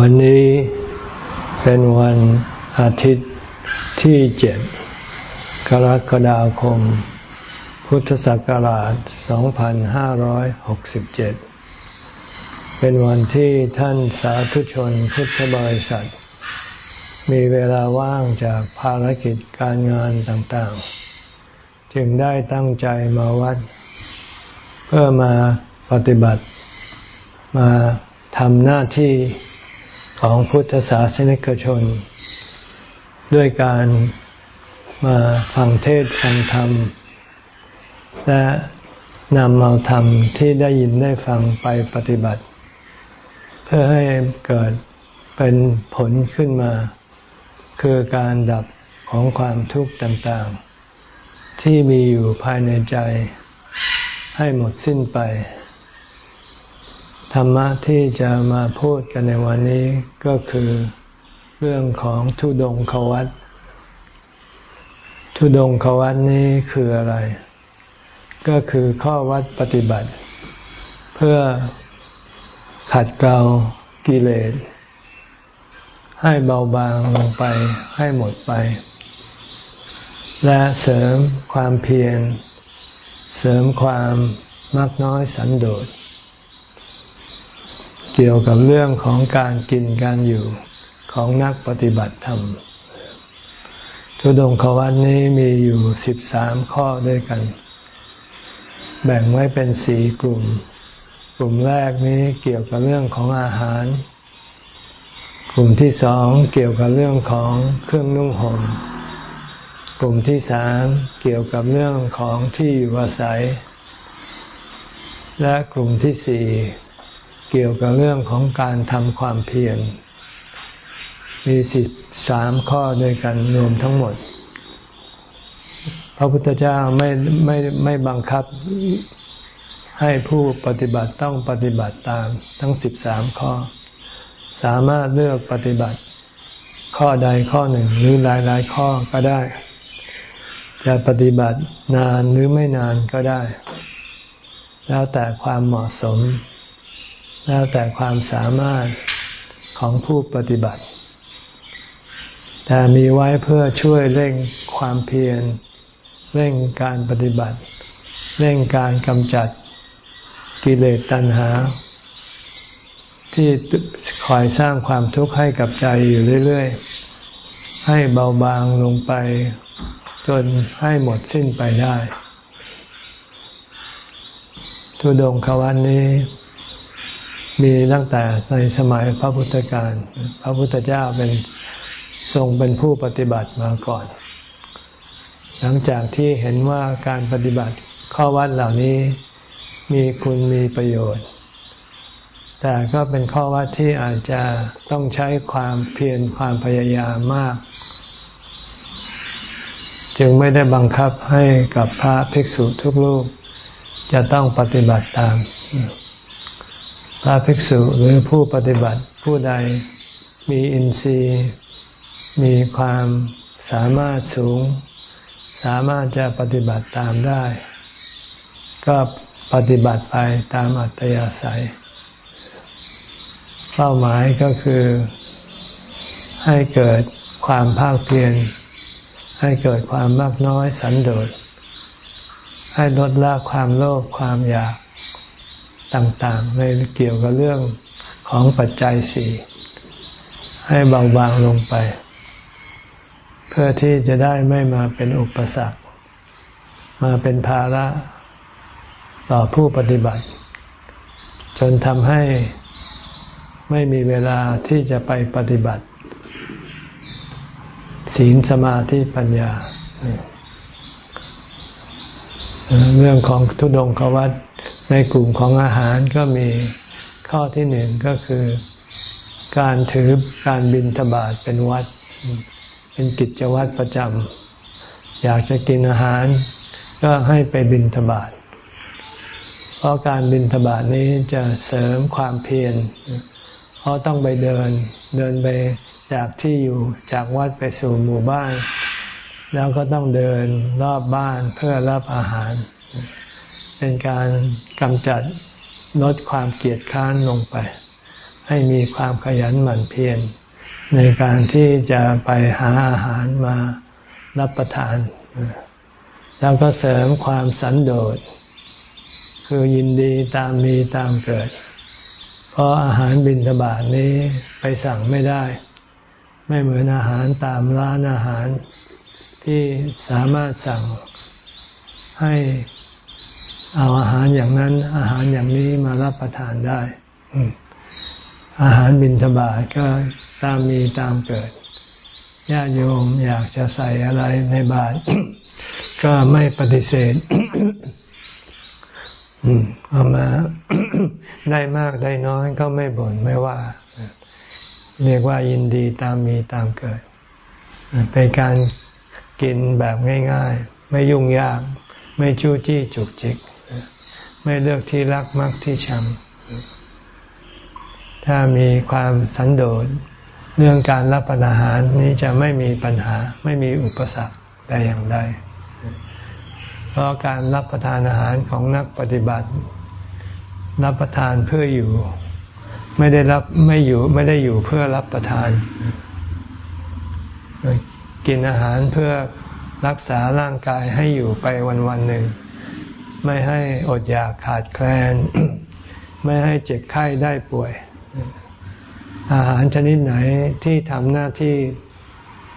วันนี้เป็นวันอาทิตย์ที่เจ็ดกรกฎาคม พุทธศักราช 2567 เป็นวันที่ท่านสาธุชนพุทธบริษัท มีเวลาว่างจากภารกิจการงานต่างๆ จึงได้ตั้งใจมาวัด เพื่อมาปฏิบัติมาทำหน้าที่ ของพุทธศาสนิกชน ด้วยการมาฟังเทศฟังธรรม และนำเอาธรรมที่ได้ยินได้ฟังไปปฏิบัติ เพื่อให้เกิดเป็นผลขึ้นมา คือการดับของความทุกข์ต่างๆ ที่มีอยู่ภายในใจให้หมดสิ้นไป ธรรมะที่จะมาพูดกันในวันนี้ก็คือเรื่องของทุดงควัตทุดงควัตนี้คืออะไร ก็คือข้อวัดปฏิบัติ เพื่อขัดเกลากิเลส ให้เบาบางลงไปให้หมดไป และเสริมความเพียร เสริมความมักน้อยสันโดษ เกี่ยวกับเรื่องของการกินการอยู่ของนักปฏิบัติธรรม ทุดงควัตนี้มีอยู่สิบสามข้อด้วยกัน แบ่งไว้เป็นสี่กลุ่ม กลุ่มแรกนี้เกี่ยวกับเรื่องของอาหาร กลุ่มที่สองเกี่ยวกับเรื่องของเครื่องนุ่งห่ม กลุ่มที่สามเกี่ยวกับเรื่องของที่อยู่อาศัย และกลุ่มที่สี่ เกี่ยวกับเรื่องของการทำความเพียร มีสิบสามข้อด้วยกันรวมทั้งหมด พระพุทธเจ้าไม่ไม่ไม่บังคับให้ผู้ปฏิบัติต้องปฏิบัติตามทั้งสิบสามข้อ สามารถเลือกปฏิบัติ ข้อใดข้อหนึ่งหรือหลายหลายข้อก็ได้ จะปฏิบัตินานหรือไม่นานก็ได้ แล้วแต่ความเหมาะสม แล้วแต่ความสามารถของผู้ปฏิบัติ แต่มีไว้เพื่อช่วยเร่งความเพียร เร่งการปฏิบัติ เร่งการกำจัดกิเลสตัณหา ที่คอยสร้างความทุกข์ให้กับใจอยู่เรื่อย ๆ ให้เบาบางลงไปจนให้หมดสิ้นไปได้ทุดงควันนี้ มีตั้งแต่ในสมัยพระพุทธการ พระพุทธเจ้าเป็นทรงเป็นผู้ปฏิบัติมาก่อน หลังจากที่เห็นว่าการปฏิบัติข้อวัดเหล่านี้มีคุณมีประโยชน์ แต่ก็เป็นข้อวัดที่อาจจะต้องใช้ความเพียรความพยายามมาก จึงไม่ได้บังคับให้กับพระภิกษุทุกรูปจะต้องปฏิบัติตาม พระภิกษุหรือผู้ปฏิบัติผู้ใดมีอินทรีย์ มีความสามารถสูง สามารถจะปฏิบัติตามได้ ก็ปฏิบัติไปตามอัตยาศัย เป้าหมายก็คือให้เกิดความภาคเพียรให้เกิดความมากน้อยสันโดษให้ลดละความโลภความอยาก ต่างๆในเกี่ยวกับเรื่องของปัจจัยสี่ให้เบาบางลงไป เพื่อที่จะได้ไม่มาเป็นอุปสรรค มาเป็นภาระต่อผู้ปฏิบัติ จนทำให้ไม่มีเวลาที่จะไปปฏิบัติ ศีลสมาธิปัญญา เรื่องของทุดงควัต ในกลุ่มของอาหารก็มีข้อที่หนึ่งก็คือ การถือการบินทบาทเป็นวัด เป็นกิจวัตรประจำอยากจะกินอาหาร ก็ให้ไปบินทบาทเพราะการบินทบาทนี้จะเสริมความเพียรเพราะต้องไปเดินเดินไปจากที่อยู่จากวัดไปสู่หมู่บ้าน แล้วก็ต้องเดินรอบบ้านเพื่อรับอาหาร เป็นการกำจัดลดความเกียดค้านลงไปใหให้มีความขยันหมั่นเพียรในการที่จะไปหาอาหารมารับประทาน แล้วก็เสริมความสันโดษ คือยินดีตามมีตามเกิด เพราะอาหารบิณฑบาตนี้ไปสั่งไม่ได้ ไม่เหมือนอาหารตามร้านอาหารที่สามารถสั่งให้ เอาอาหารอย่างนั้น อาหารอย่างนี้มารับประทานได้ อาหารบิณฑบาตก็ตามมีตามเกิดญาติโยมอยากจะใส่อะไรในบาตรก็ไม่ปฏิเสธเอามาได้มากได้น้อยก็ไม่บ่นไม่ว่า เรียกว่ายินดีตามมีตามเกิด เป็นการกินแบบง่าย ๆ ไม่ยุ่งยาก ไม่จู้จี้จุกจิก ไม่เลือกที่รักมักที่ชัง ถ้ามีความสันโดษเรื่องการรับประทานอาหารนี้จะไม่มีปัญหา ไม่มีอุปสรรคแต่อย่างใดเพราะการรับประทานอาหารของนักปฏิบัติ รับประทานเพื่ออยู่ ไม่ได้รับไม่อยู่ไม่ได้อยู่เพื่อรับประทาน กินอาหารเพื่อรักษาร่างกายให้อยู่ไปวันวันหนึ่ง ไม่ให้อดอยากขาดแคลน ไม่ให้เจ็บไข้ได้ป่วย อาหารชนิดไหนที่ทำหน้าที่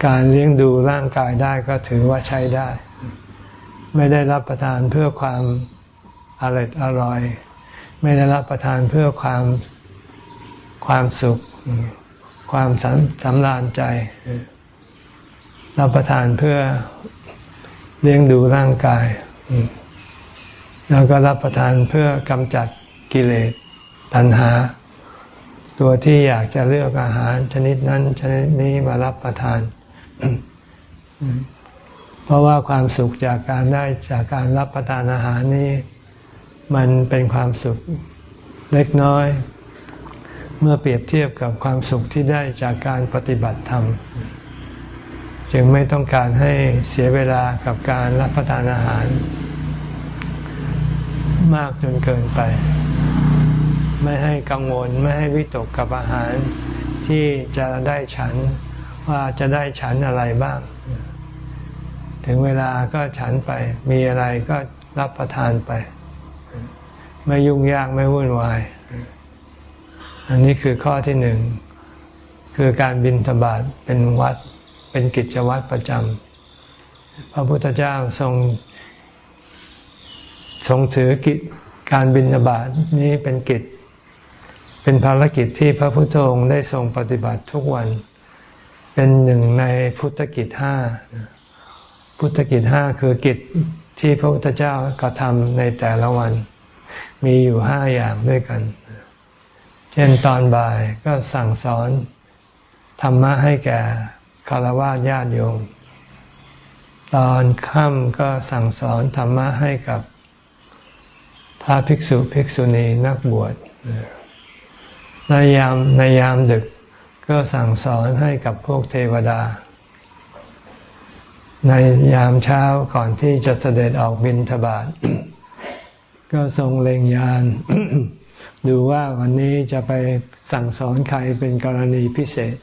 การเลี้ยงดูร่างกายได้ก็ถือว่าใช้ได้ ไม่ได้รับประทานเพื่อความอร่อยอร่อย ไม่ได้รับประทานเพื่อความความสุข ความสำสำราญใจ รับประทานเพื่อเลี้ยงดูร่างกาย แล้วก็รับประทานเพื่อกำจัดกิเลสตัณหา ตัวที่อยากจะเลือกอาหารชนิดนั้น ชนิดนี้มารับประทาน เพราะว่าความสุขจากการได้จากการรับประทานอาหารนี้ มันเป็นความสุขเล็กน้อย เมื่อเปรียบเทียบกับความสุขที่ได้จากการปฏิบัติธรรมจึงไม่ต้องการให้เสียเวลากับการรับประทานอาหาร มากจนเกินไป ไม่ให้กังวลไม่ให้วิตกกับอาหารที่จะได้ฉันว่าจะได้ฉันอะไรบ้าง ถึงเวลาก็ฉันไป มีอะไรก็รับประทานไป ไม่ยุ่งยากไม่วุ่นวาย อันนี้คือข้อที่หนึ่ง คือการบินธบาตเป็นวัดเป็นกิจวัตรประจำพระพุทธเจ้าทรง ทรงถือกิจการบินบาตนี้เป็นกิจ เป็นภารกิจที่พระพุทธองค์ได้ทรงปฏิบัติทุกวัน เป็นหนึ่งในพุทธกิจห้าพุทธกิจห้าคือกิจที่พระพุทธเจ้ากระทำในแต่ละวัน มีอยู่ห้าอย่างด้วยกัน เช่นตอนบ่ายก็สั่งสอนธรรมะให้แก่คารวะญาติโยม ตอนค่ำก็สั่งสอนธรรมะให้กับ พระภิกษุภิกษุณีนักบวชในยามในยามดึกก็สั่งสอนให้กับพวกเทวดา ในยามเช้าก่อนที่จะเสด็จออกบินทบาทก็ทรงเล็งยาน ดูว่าวันนี้จะไปสั่งสอนใครเป็นกรณีพิเศษ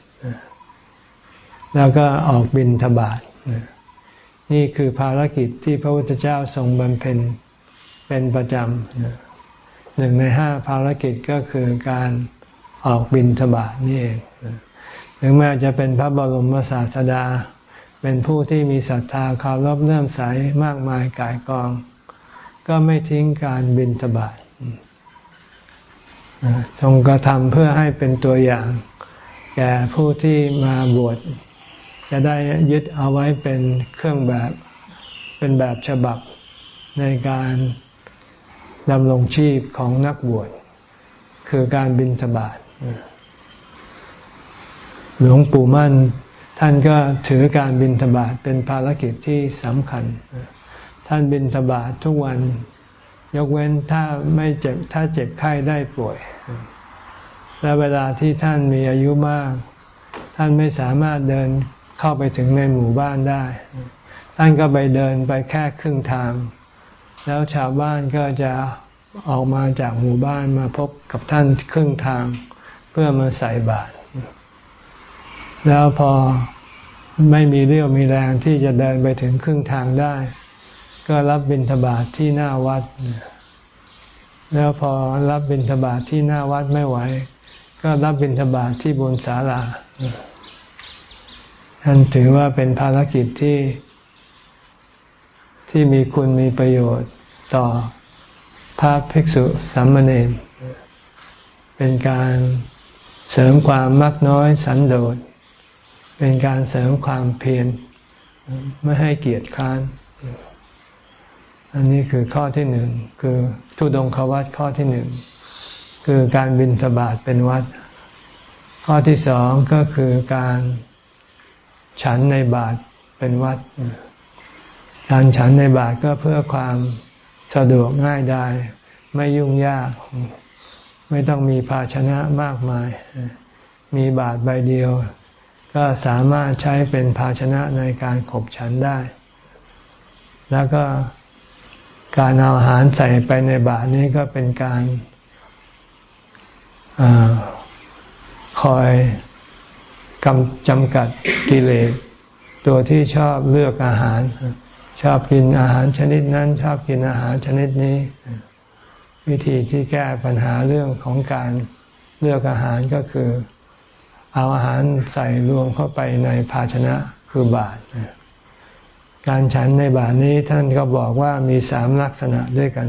แล้วก็ออกบินทบาทนี่คือภารกิจที่พระพุทธเจ้าทรงบำเพ็ญ เป็นประจำหนึ่งในห้าภารกิจก็คือการออกบินทบาทนี่เองถึงแม้จะเป็นพระบรมศาสดา เป็นผู้ที่มีศรัทธาคารพเลื่อมใสมากมายกายกอง ก็ไม่ทิ้งการบินทบาททรงกระทำเพื่อให้เป็นตัวอย่างแก่ผู้ที่มาบวชจะได้ยึดเอาไว้เป็นเครื่องแบบเป็นแบบฉบับในการ ดำรงชีพของนักบวชคือการบินทบาทหลวงปู่มั่น ท่านก็ถือการบินทบาทเป็นภารกิจที่สำคัญ ท่านบินทบาททุกวัน ยกเว้นถ้าไม่เจ็บถ้าเจ็บไข้ได้ป่วย และเวลาที่ท่านมีอายุมาก ท่านไม่สามารถเดินเข้าไปถึงในหมู่บ้านได้ ท่านก็ไปเดินไปแค่ครึ่งทาง แล้วชาวบ้านก็จะออกมาจากหมู่บ้านมาพบกับท่านครึ่งทางเพื่อมาใส่บาตรแล้วพอไม่มีเรี่ยวมีแรงที่จะเดินไปถึงครึ่งทางได้ ก็รับบิณฑบาตทที่หน้าวัด แล้วพอรับบิณฑบาตทที่หน้าวัดไม่ไหว ก็รับบิณฑบาตทที่บนศาลาท่านถือว่าเป็นภารกิจที่ ที่มีคุณมีประโยชน์ต่อพระภิกษุสามเณรเป็นการเสริมความมักน้อยสันโดษ เป็นการเสริมความเพียรไม่ให้เกียรติค้าน อันนี้คือข้อที่หนึ่งคือทุดงควัตข้อที่หนึ่งคือการบินทบาทเป็นวัด ข้อที่สองก็คือการฉันในบาทเป็นวัด การฉันในบาทก็เพื่อความสะดวกง่ายดายไม่ยุ่งยาก ไม่ต้องมีภาชนะมากมาย มีบาทใบเดียว ก็สามารถใช้เป็นภาชนะในการขบฉันได้ แล้วก็การเอาอาหารใส่ไปในบาตรนี้ก็เป็นการอคอยกำจำกัดกิเลสตัวที่ชอบเลือกอาหาร ชอบกินอาหารชนิดนั้น ชอบกินอาหารชนิดนี้ วิธีที่แก้ปัญหาเรื่องของการเลือกอาหารก็คือ เอาอาหารใส่รวมเข้าไปในภาชนะคือบาตรการฉันในบาตรนี้ท่านก็บอกว่ามีสามลักษณะด้วยกัน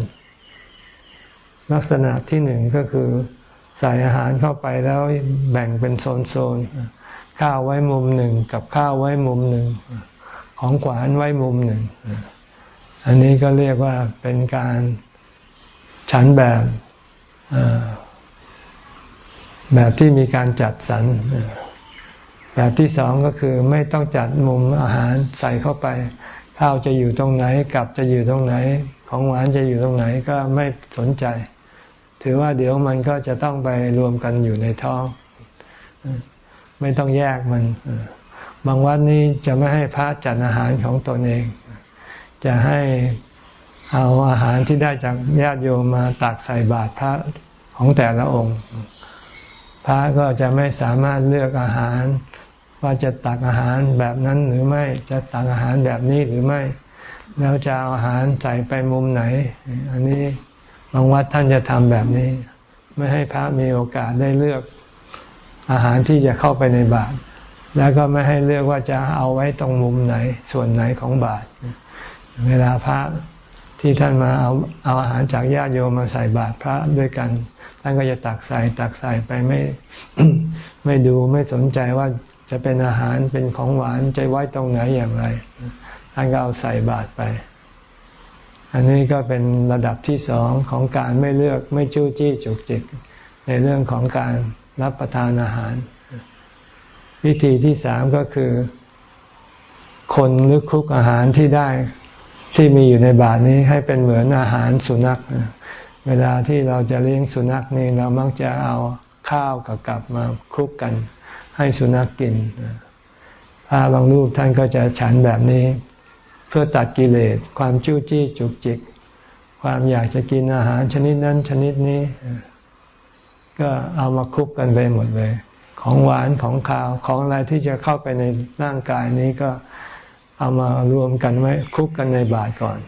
ลักษณะที่หนึ่งก็คือใส่อาหารเข้าไปแล้วแบ่งเป็นโซนๆข้าวไว้มุมหนึ่งกับข้าวไว้มุมหนึ่ง ของขวานไว้มุมหนึ่ง อันนี้ก็เรียกว่าเป็นการฉันแบบแบบที่มีการจัดสรรแบบที่สองก็คือไม่ต้องจัดมุมอาหารใส่เข้าไปข้าวจะอยู่ตรงไหนกับจะอยู่ตรงไหน ของหวานจะอยู่ตรงไหนก็ไม่สนใจ ถือว่าเดี๋ยวมันก็จะต้องไปรวมกันอยู่ในท้อง ไม่ต้องแยกมัน บางวัดนี้จะไม่ให้พระจัดอาหารของตนเอง จะให้เอาอาหารที่ได้จากญาติโยมมาตักใส่บาตรพระของแต่ละองค์ พระก็จะไม่สามารถเลือกอาหาร ว่าจะตักอาหารแบบนั้นหรือไม่จะตักอาหารแบบนี้หรือไม่ แล้วจะเอาอาหารใส่ไปมุมไหน อันนี้บางวัดท่านจะทำแบบนี้ ไม่ให้พระมีโอกาสได้เลือกอาหารที่จะเข้าไปในบาตร แล้วก็ไม่ให้เลือกว่าจะเอาไว้ตรงมุมไหนส่วนไหนของบาตรเวลาพระที่ท่านมาเอาเอาอาหารจากญาติโยมมาใส่บาตรพระด้วยกัน ท่านก็จะตักใส่ตักใส่ไปไม่ไม่ดูไม่สนใจว่าจะเป็นอาหารเป็นของหวานจะไว้ตรงไหนอย่างไรท่านก็เอาใส่บาตรไป อันนี้ก็เป็นระดับที่สองของการไม่เลือกไม่จู้จี้จุกจิก ในเรื่องของการรับประทานอาหาร วิธีที่สามก็คือ คนหรือคลุกอาหารที่ได้ที่มีอยู่ในบาตรนี้ให้เป็นเหมือนอาหารสุนัข เวลาที่เราจะเลี้ยงสุนัขนี่เรามักจะเอาข้าวกับกับมาคลุกกัน ให้สุนัขกกินพระบางรูปท่านก็จะฉันแบบนี้ เพื่อตัดกิเลสความจู้จี้จุกจิก ความอยากจะกินอาหารชนิดนั้นชนิดนี้ ก็เอามาคลุกกันไปหมดเลย ของหวานของข้าวของอะไรที่จะเข้าไปในร่างกายนี้ก็เอามารวมกันไว้คลุกกันในบาตรก่อน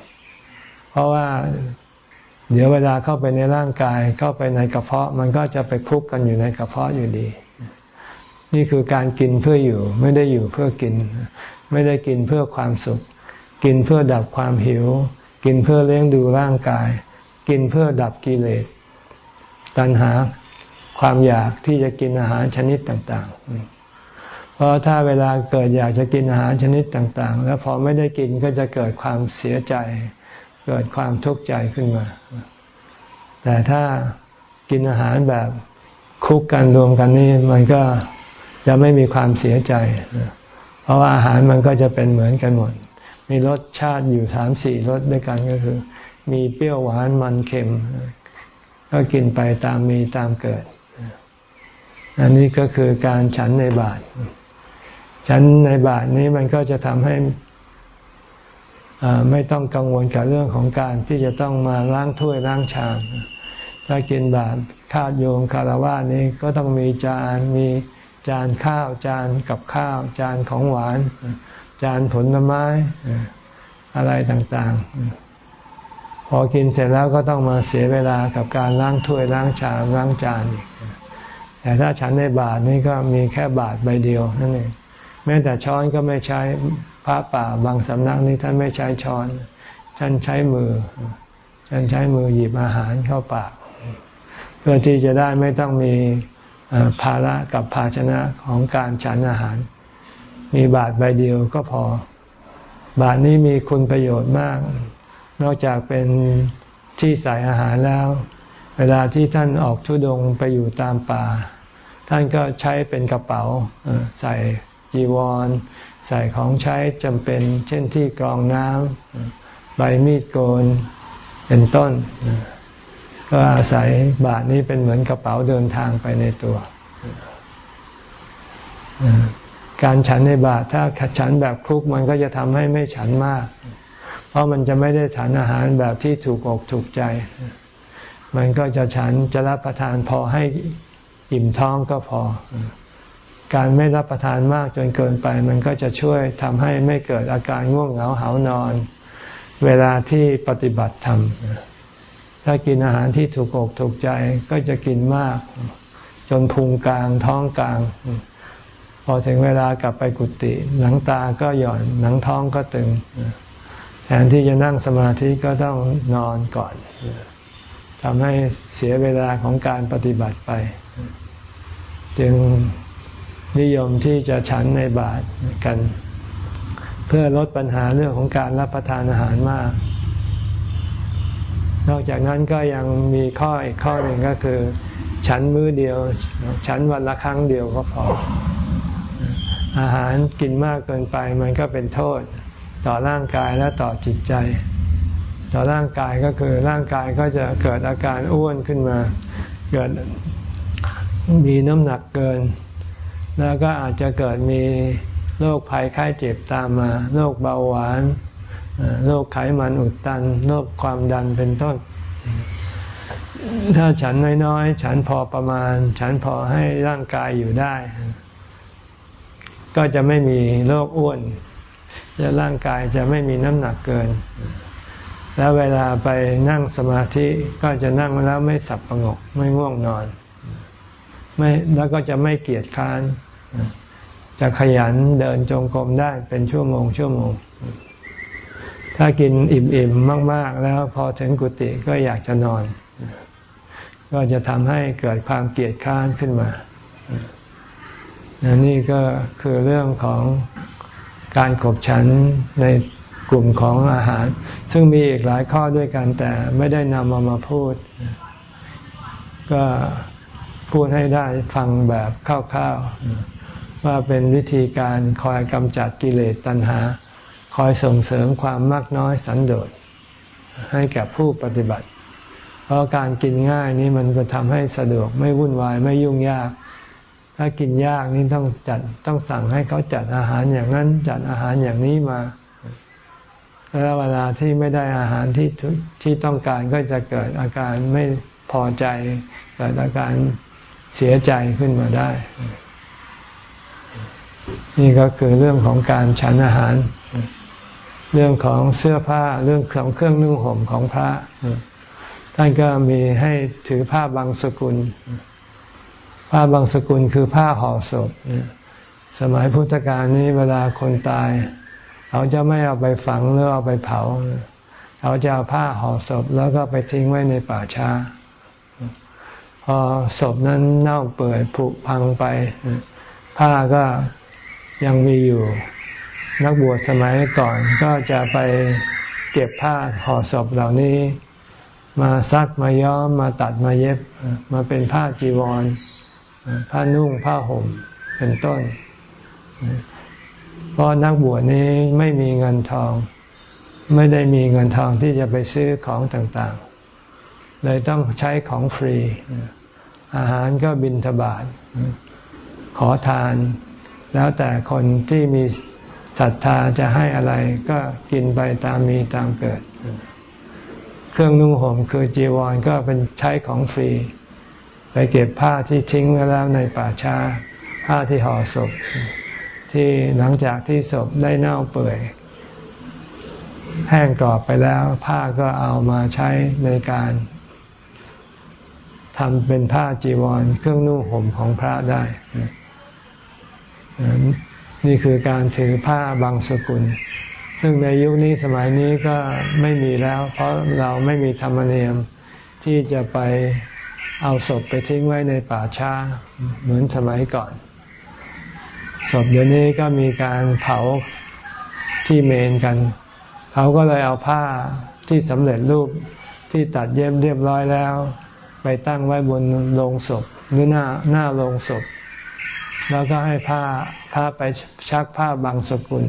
เพราะว่าเดี๋ยวเวลาเข้าไปในร่างกายเข้าไปในกระเพาะมันก็จะไปคลุกกันอยู่ในกระเพาะอยู่ดี นี่คือการกินเพื่ออยู่ ไม่ได้อยู่เพื่อกิน ไม่ได้กินเพื่อความสุข กินเพื่อดับความหิว กินเพื่อเลี้ยงดูร่างกาย กินเพื่อดับกิเลสตัณหา ความอยากที่จะกินอาหารชนิดต่างๆ เพราะถ้าเวลาเกิดอยากจะกินอาหารชนิดต่างๆ แล้วพอไม่ได้กินก็จะเกิดความเสียใจ เกิดความทุกข์ใจขึ้นมา แต่ถ้ากินอาหารแบบคุกกันรวมกันนี่มันก็จะไม่มีความเสียใจ เพราะว่าอาหารมันก็จะเป็นเหมือนกันหมด มีรสชาติอยู่สามสี่รสด้วยกันก็คือ มีเปรี้ยวหวานมันเค็ม ก็กินไปตามมีตามเกิด อันนี้ก็คือการฉันในบาตรฉันในบาตรนี้มันก็จะทำให้ไม่ต้องกังวลกับเรื่องของการที่จะต้องมาล้างถ้วยล้างชาม ถ้ากินบาตรคาดโยงคารวะนี้ก็ต้องมีจานมีจานข้าวจานกับข้าว จานของหวาน จานผลไม้อะไรต่างๆ พอกินเสร็จแล้วก็ต้องมาเสียเวลากับการล้างถ้วยล้างชามล้างจานอีก แต่ถ้าฉันในบาทนี่ก็มีแค่บาทใบเดียวนั่นเองแม้แต่ช้อนก็ไม่ใช้พระป่าบางสำนักนี้ท่านไม่ใช้ช้อน ท่านใช้มือท่านใช้มือหยิบอาหารเข้าปาก เพื่อที่จะได้ไม่ต้องมีภาระกับภาชนะของการฉันอาหาร มีบาทใบเดียวก็พอ บาทนี้มีคุณประโยชน์มาก นอกจากเป็นที่ใส่อาหารแล้ว เวลาที่ท่านออกทุดงไปอยู่ตามป่า ท่านก็ใช้เป็นกระเป๋าใส่จีวร ใส่ของใช้จำเป็น เช่นที่กรองน้ำใบมีดโกนเป็นต้น ก็อาศัยบาทนี้เป็นเหมือนกระเป๋าเดินทางไปในตัวการฉันในบาทถ้าฉันแบบคลุกมันก็จะทำให้ไม่ฉันมาก เพราะมันจะไม่ได้ฉันอาหารแบบที่ถูกอกถูกใจ มันก็จะฉันจะรับประทานพอให้ อิ่มท้องก็พอ การไม่รับประทานมากจนเกินไป มันก็จะช่วยทำให้ไม่เกิดอาการง่วงเหงาหานอน เวลาที่ปฏิบัติธรรมถ้ากินอาหารที่ถูกอกถูกใจก็จะกินมาก จนพุงกลางท้องกลาง พอถึงเวลากลับไปกุฏิหนังตาก็หย่อนหนังท้องก็ตึงแทนที่จะนั่งสมาธิก็ต้องนอนก่อน ทำให้เสียเวลาของการปฏิบัติไป จึงนิยมที่จะฉันในบาทกัน เพื่อลดปัญหาเรื่องของการรับประทานอาหารมาก นอกจากนั้นก็ยังมีข้ออีกข้อหนึ่งก็คือ ฉันมื้อเดียว ฉันวันละครั้งเดียวก็พอ อาหารกินมากเกินไปมันก็เป็นโทษต่อร่างกายและต่อจิตใจ ต่อร่างกายก็คือร่างกายก็จะเกิดอาการอ้วนขึ้นมา เกิดมีน้ำหนักเกิน แล้วก็อาจจะเกิดมีโรคภัยไข้เจ็บตามมาโรคเบาหวานโรคไขมันอุดตันโรคความดันเป็นต้น ถ้าฉันน้อยๆ ฉันพอประมาณ ฉันพอให้ร่างกายอยู่ได้ ก็จะไม่มีโรคอ้วนจะร่างกายจะไม่มีน้ำหนักเกิน แล้วเวลาไปนั่งสมาธิก็จะนั่งแล้วไม่สับประงกไม่ง่วงนอน ไม่แล้วก็จะไม่เกียจค้าน จะขยันเดินจงกรมได้เป็นชั่วโมง ชั่วโมง ถ้ากินอิ่มๆมาก ๆ แล้วพอถึงกุฏิก็อยากจะนอน ก็จะทำให้เกิดความเกียดค้านขึ้นมานี่ก็คือเรื่องของการขบฉันใน กลุ่มของอาหาร ซึ่งมีอีกหลายข้อด้วยกัน แต่ไม่ได้นำมามาพูด ก็พูดให้ได้ฟังแบบคร่าวๆว่าเป็นวิธีการคอยกำจัดกิเลสตัณหา คอยส่งเสริมความมากน้อยสันโดษให้แก่ผู้ปฏิบัติ เพราะการกินง่ายนี้มันจะทำให้สะดวกไม่วุ่นวายไม่ยุ่งยากถ้ากินยากนี่ต้องจัดต้องสั่งให้เขาจัดอาหารอย่างนั้น จัดอาหารอย่างนี้มา แล้วเวลาที่ไม่ได้อาหารที่ที่ต้องการก็จะเกิดอาการไม่พอใจ เกิดอาการเสียใจขึ้นมาได้ นี่ก็คือเรื่องของการฉันอาหาร เรื่องของเสื้อผ้าเรื่องของเครื่องนุ่งห่มของพระ ท่านก็มีให้ถือผ้าบางสกุล ผ้าบางสกุลคือผ้าห่อศพสมัยพุทธกาลนี้เวลาคนตาย เขาจะไม่เอาไปฝังหรือเอาไปเผา เขาจะเอาผ้าห่อศพแล้วก็ไปทิ้งไว้ในป่าช้า พอศพนั้นเน่าเปื่อยผุพังไป ผ้าก็ยังมีอยู่ นักบวชสมัยก่อนก็จะไปเก็บผ้าห่อศพเหล่านี้ มาซักมาย้อมมาตัดมาเย็บ มาเป็นผ้าจีวร ผ้านุ่งผ้าห่มเป็นต้น เพราะนักบวชนี้ไม่มีเงินทอง ไม่ได้มีเงินทองที่จะไปซื้อของต่างๆ เลยต้องใช้ของฟรี อาหารก็บินทบาทขอทาน แล้วแต่คนที่มีศรัทธาจะให้อะไรก็กินไปตามมีตามเกิด เครื่องนุ่งห่มคือจีวรก็เป็นใช้ของฟรี ไปเก็บผ้าที่ทิ้งไว้แล้วในป่าช้าผ้าที่ห่อศพ ที่หลังจากที่ศพได้เน่าเปื่อย แห้งกรอบไปแล้วผ้าก็เอามาใช้ในการทำเป็นผ้าจีวรเครื่องนุ่งห่มของพระได้ นี่คือการถือผ้าบางสกุล ซึ่งในยุคนี้สมัยนี้ก็ไม่มีแล้ว เพราะเราไม่มีธรรมเนียมที่จะไปเอาศพไปทิ้งไว้ในป่าช้าเหมือนสมัยก่อน ศพเดี๋ยวนี้ก็มีการเผาที่เมนกัน เขาก็เลยเอาผ้าที่สำเร็จรูปที่ตัดเย็บเรียบร้อยแล้ว ไปตั้งไว้บนโลงศพหรือหน้าหน้าโลงศพ แล้วก็ให้ผ้าผ้าไปชักผ้าบางสกุล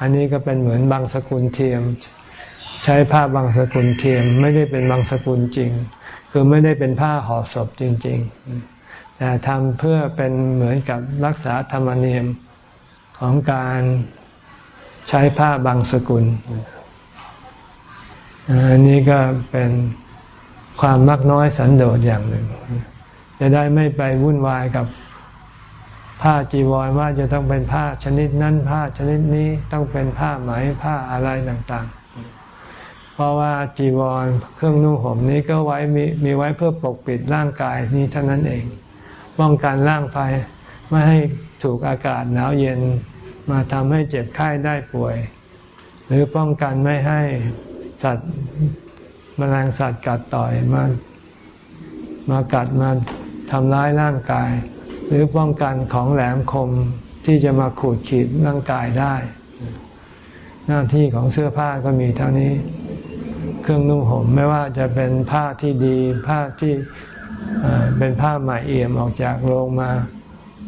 อันนี้ก็เป็นเหมือนบางสกุลเทียม ใช้ผ้าบางสกุลเทียม ไม่ได้เป็นบางสกุลจริง คือไม่ได้เป็นผ้าห่อศพจริง ๆ แต่ทำเพื่อเป็นเหมือนกับรักษาธรรมเนียมของการใช้ผ้าบางสกุล อันนี้ก็เป็นความมักน้อยสันโดษอย่างหนึ่ง จะได้ไม่ไปวุ่นวายกับผ้าจีวรว่าจะต้องเป็นผ้าชนิดนั้นผ้าชนิดนี้ต้องเป็นผ้าไหมผ้าอะไรต่างๆ เพราะว่าจีวรเครื่องนุ่งห่มนี้ก็ไว้มีมีไว้เพื่อปกปิดร่างกายนี้เท่านั้นเอง ป้องกันร่างภายไม่ให้ถูกอากาศหนาวเย็นมาทำให้เจ็บไข้ได้ป่วย หรือป้องกันไม่ให้สัตว์มแมลงสัตว์กัดต่อยมามากัดมาทำร้ายร่างกาย หรือป้องกันของแหลมคมที่จะมาขูดขีดร่างกายได้ หน้าที่ของเสื้อผ้าก็มีเท่านี้ เครื่องนุ่งห่มไม่ว่าจะเป็นผ้าที่ดี ผ้าที่ เป็นผ้าใหม่เอี่ยมออกจากโรงมา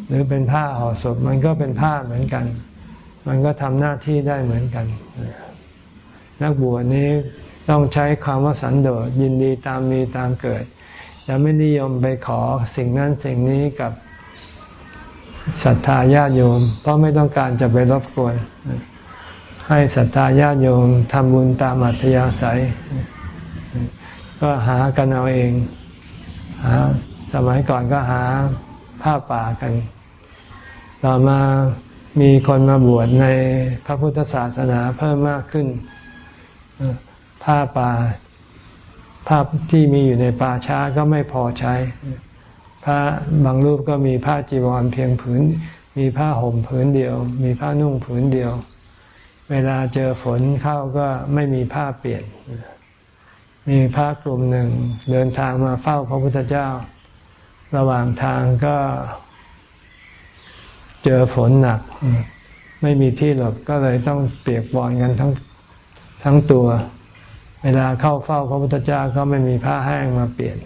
หรือเป็นผ้าห่อศพมันก็เป็นผ้าเหมือนกัน มันก็ทำหน้าที่ได้เหมือนกัน นักบวชนี้ต้องใช้คำว่าสันโดษยินดีตามมีตามเกิดจะไม่นิยมไปขอสิ่งนั้นสิ่งนี้กับศรัทธาญาติโยม เพราะไม่ต้องการจะไปรบกวน ให้ศรัทธาญาติโยมทำบุญตามอัธยาศัย ก็หากันเอาเอง หาสมัยก่อนก็หาผ้าป่ากัน ต่อมามีคนมาบวชในพระพุทธศาสนาเพิ่มมากขึ้น ผ้าป่าผ้าที่มีอยู่ในป่าช้าก็ไม่พอใช้ พระบางรูปก็มีผ้าจีวรเพียงผืน มีผ้าห่มผืนเดียว มีผ้านุ่งผืนเดียว เวลาเจอฝนเข้าก็ไม่มีผ้าเปลี่ยน มีพระกลุ่มหนึ่งเดินทางมาเฝ้าพระพุทธเจ้า ระหว่างทางก็เจอฝนหนัก ไม่มีที่หลบก็เลยต้องเปียกบอนกันทั้งทั้งตัว เวลาเข้าเฝ้าพระพุทธเจ้าก็ไม่มีผ้าแห้งมาเปลี่ยน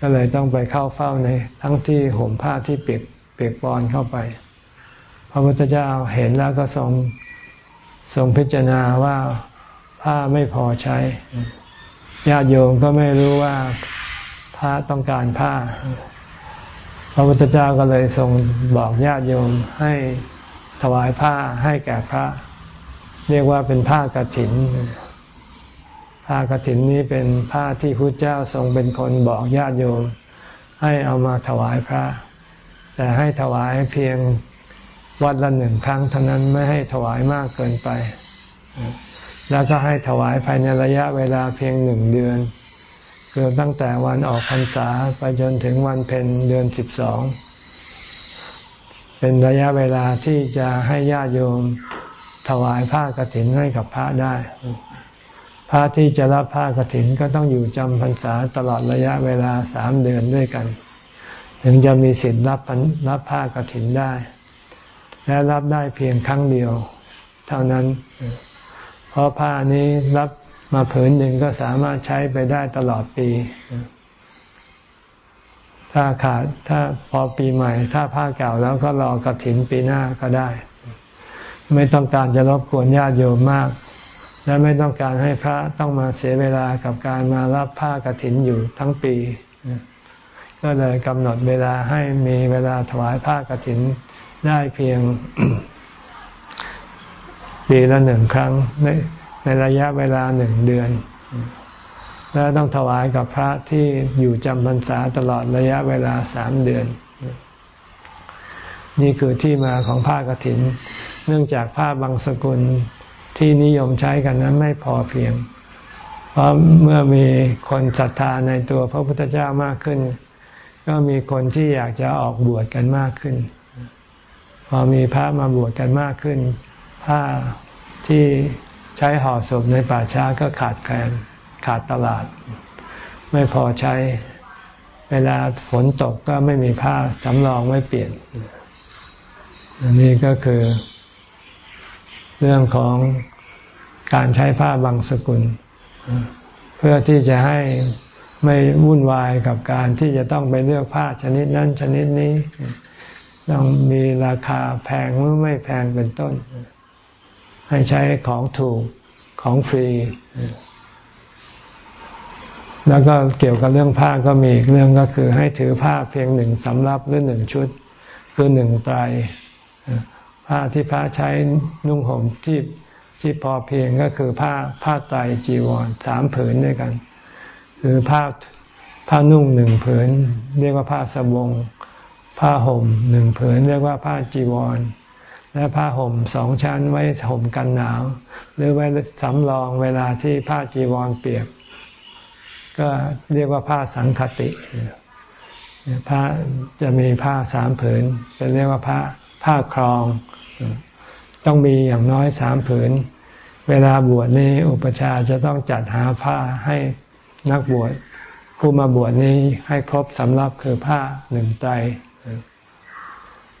ก็เลยต้องไปเข้าเฝ้าในทั้งที่ห่มผ้าที่เปียกเปียกปอนเข้าไป พระพุทธเจ้าเห็นแล้วก็ทรงทรงพิจารณาว่าผ้าไม่พอใช้ ญาติโยมก็ไม่รู้ว่าพระต้องการผ้า พระพุทธเจ้าก็เลยทรงบอกญาติโยมให้ถวายผ้าให้แก่พระ เรียกว่าเป็นผ้ากรถิน ผ้ากฐินนี้เป็นผ้าที่พระเจ้าทรงเป็นคนบอกญาติโยม ให้เอามาถวายพระ แต่ให้ถวายเพียงวัดละหนึ่งครั้งเท่านั้นไม่ให้ถวายมากเกินไป แล้วก็ให้ถวายภายในระยะเวลาเพียงหนึ่งเดือน คือตั้งแต่วันออกพรรษาไปจนถึงวันเพ็ญเดือนสิบสอง เป็นระยะเวลาที่จะให้ญาติโยมถวายผ้ากฐินให้กับพระได้ พระที่จะรับผ้ากรถินก็ต้องอยู่จำพรรษาตลอดระยะเวลาสามเดือนด้วยกัน ถึงจะมีสิทธิ์รับรับผ้ากรถินได้ และรับได้เพียงครั้งเดียว เท่านั้น เพราะผ้านี้รับมาผืนหนึ่งก็สามารถใช้ไปได้ตลอดปี ถ้าขาดถ้าพอปีใหม่ ถ้าผ้าเก่าแล้วก็รอกระถินปีหน้าก็ได้ ไม่ต้องการจะรบกวนญาติโยมมาก และไม่ต้องการให้พระต้องมาเสียเวลากับการมารับผ้ากระถินอยู่ทั้งปี ก็เลยกำหนดเวลาให้มีเวลาถวายผ้ากระถินได้เพียง ปีละหนึ่งครั้งในในระยะเวลาหนึ่งเดือน และต้องถวายกับพระที่อยู่จำพรรษาตลอดระยะเวลาสามเดือน นี่คือที่มาของผ้ากรถิน เนื่องจากผ้าบางสกุลที่นิยมใช้กันนั้นไม่พอเพียง เพราะเมื่อมีคนศรัทธาในตัวพระพุทธเจ้ามากขึ้น ก็มีคนที่อยากจะออกบวชกันมากขึ้น พอมีพระมาบวชกันมากขึ้น ผ้าที่ใช้ห่อศพในป่าช้าก็ขาดแคลนขาดตลาด ไม่พอใช้ เวลาฝนตกก็ไม่มีผ้าสำรองไว้เปลี่ยน อันนี้ก็คือ เรื่องของการใช้ผ้าบางสกุล เพื่อที่จะให้ไม่วุ่นวายกับการที่จะต้องไปเลือกผ้าชนิดนั้นชนิดนี้ ต้องมีราคาแพงหรือไม่แพงเป็นต้น ให้ใช้ของถูกของฟรี แล้วก็เกี่ยวกับเรื่องผ้าก็มีอีกเรื่องก็คือ ให้ถือผ้าเพียงหนึ่งสำรับหรือหนึ่งชุด คือหนึ่งไตรผ้าที่พระใช้นุ่งห่มที่ที่พอเพียงก็คือผ้าผ้าไตรจีวรสามผืนด้วยกัน คือผ้าผ้านุ่งหนึ่งผืน เรียกว่าผ้าสบง ผ้าห่มหนึ่งผืน เรียกว่าผ้าจีวร และผ้าห่มสองชั้นไว้ห่มกันหนาว หรือไว้สำรองเวลาที่ผ้าจีวรเปียก ก็เรียกว่าผ้าสังคติผ้าจะมีผ้าสามผืนจะเรียกว่าผ้าผ้าครอง ต้องมีอย่างน้อยสามผืน เวลาบวชนี้อุปชาจะต้องจัดหาผ้าให้นักบวชผู้มาบวชนี้ให้ครบสำรับคือผ้าหนึ่งไตร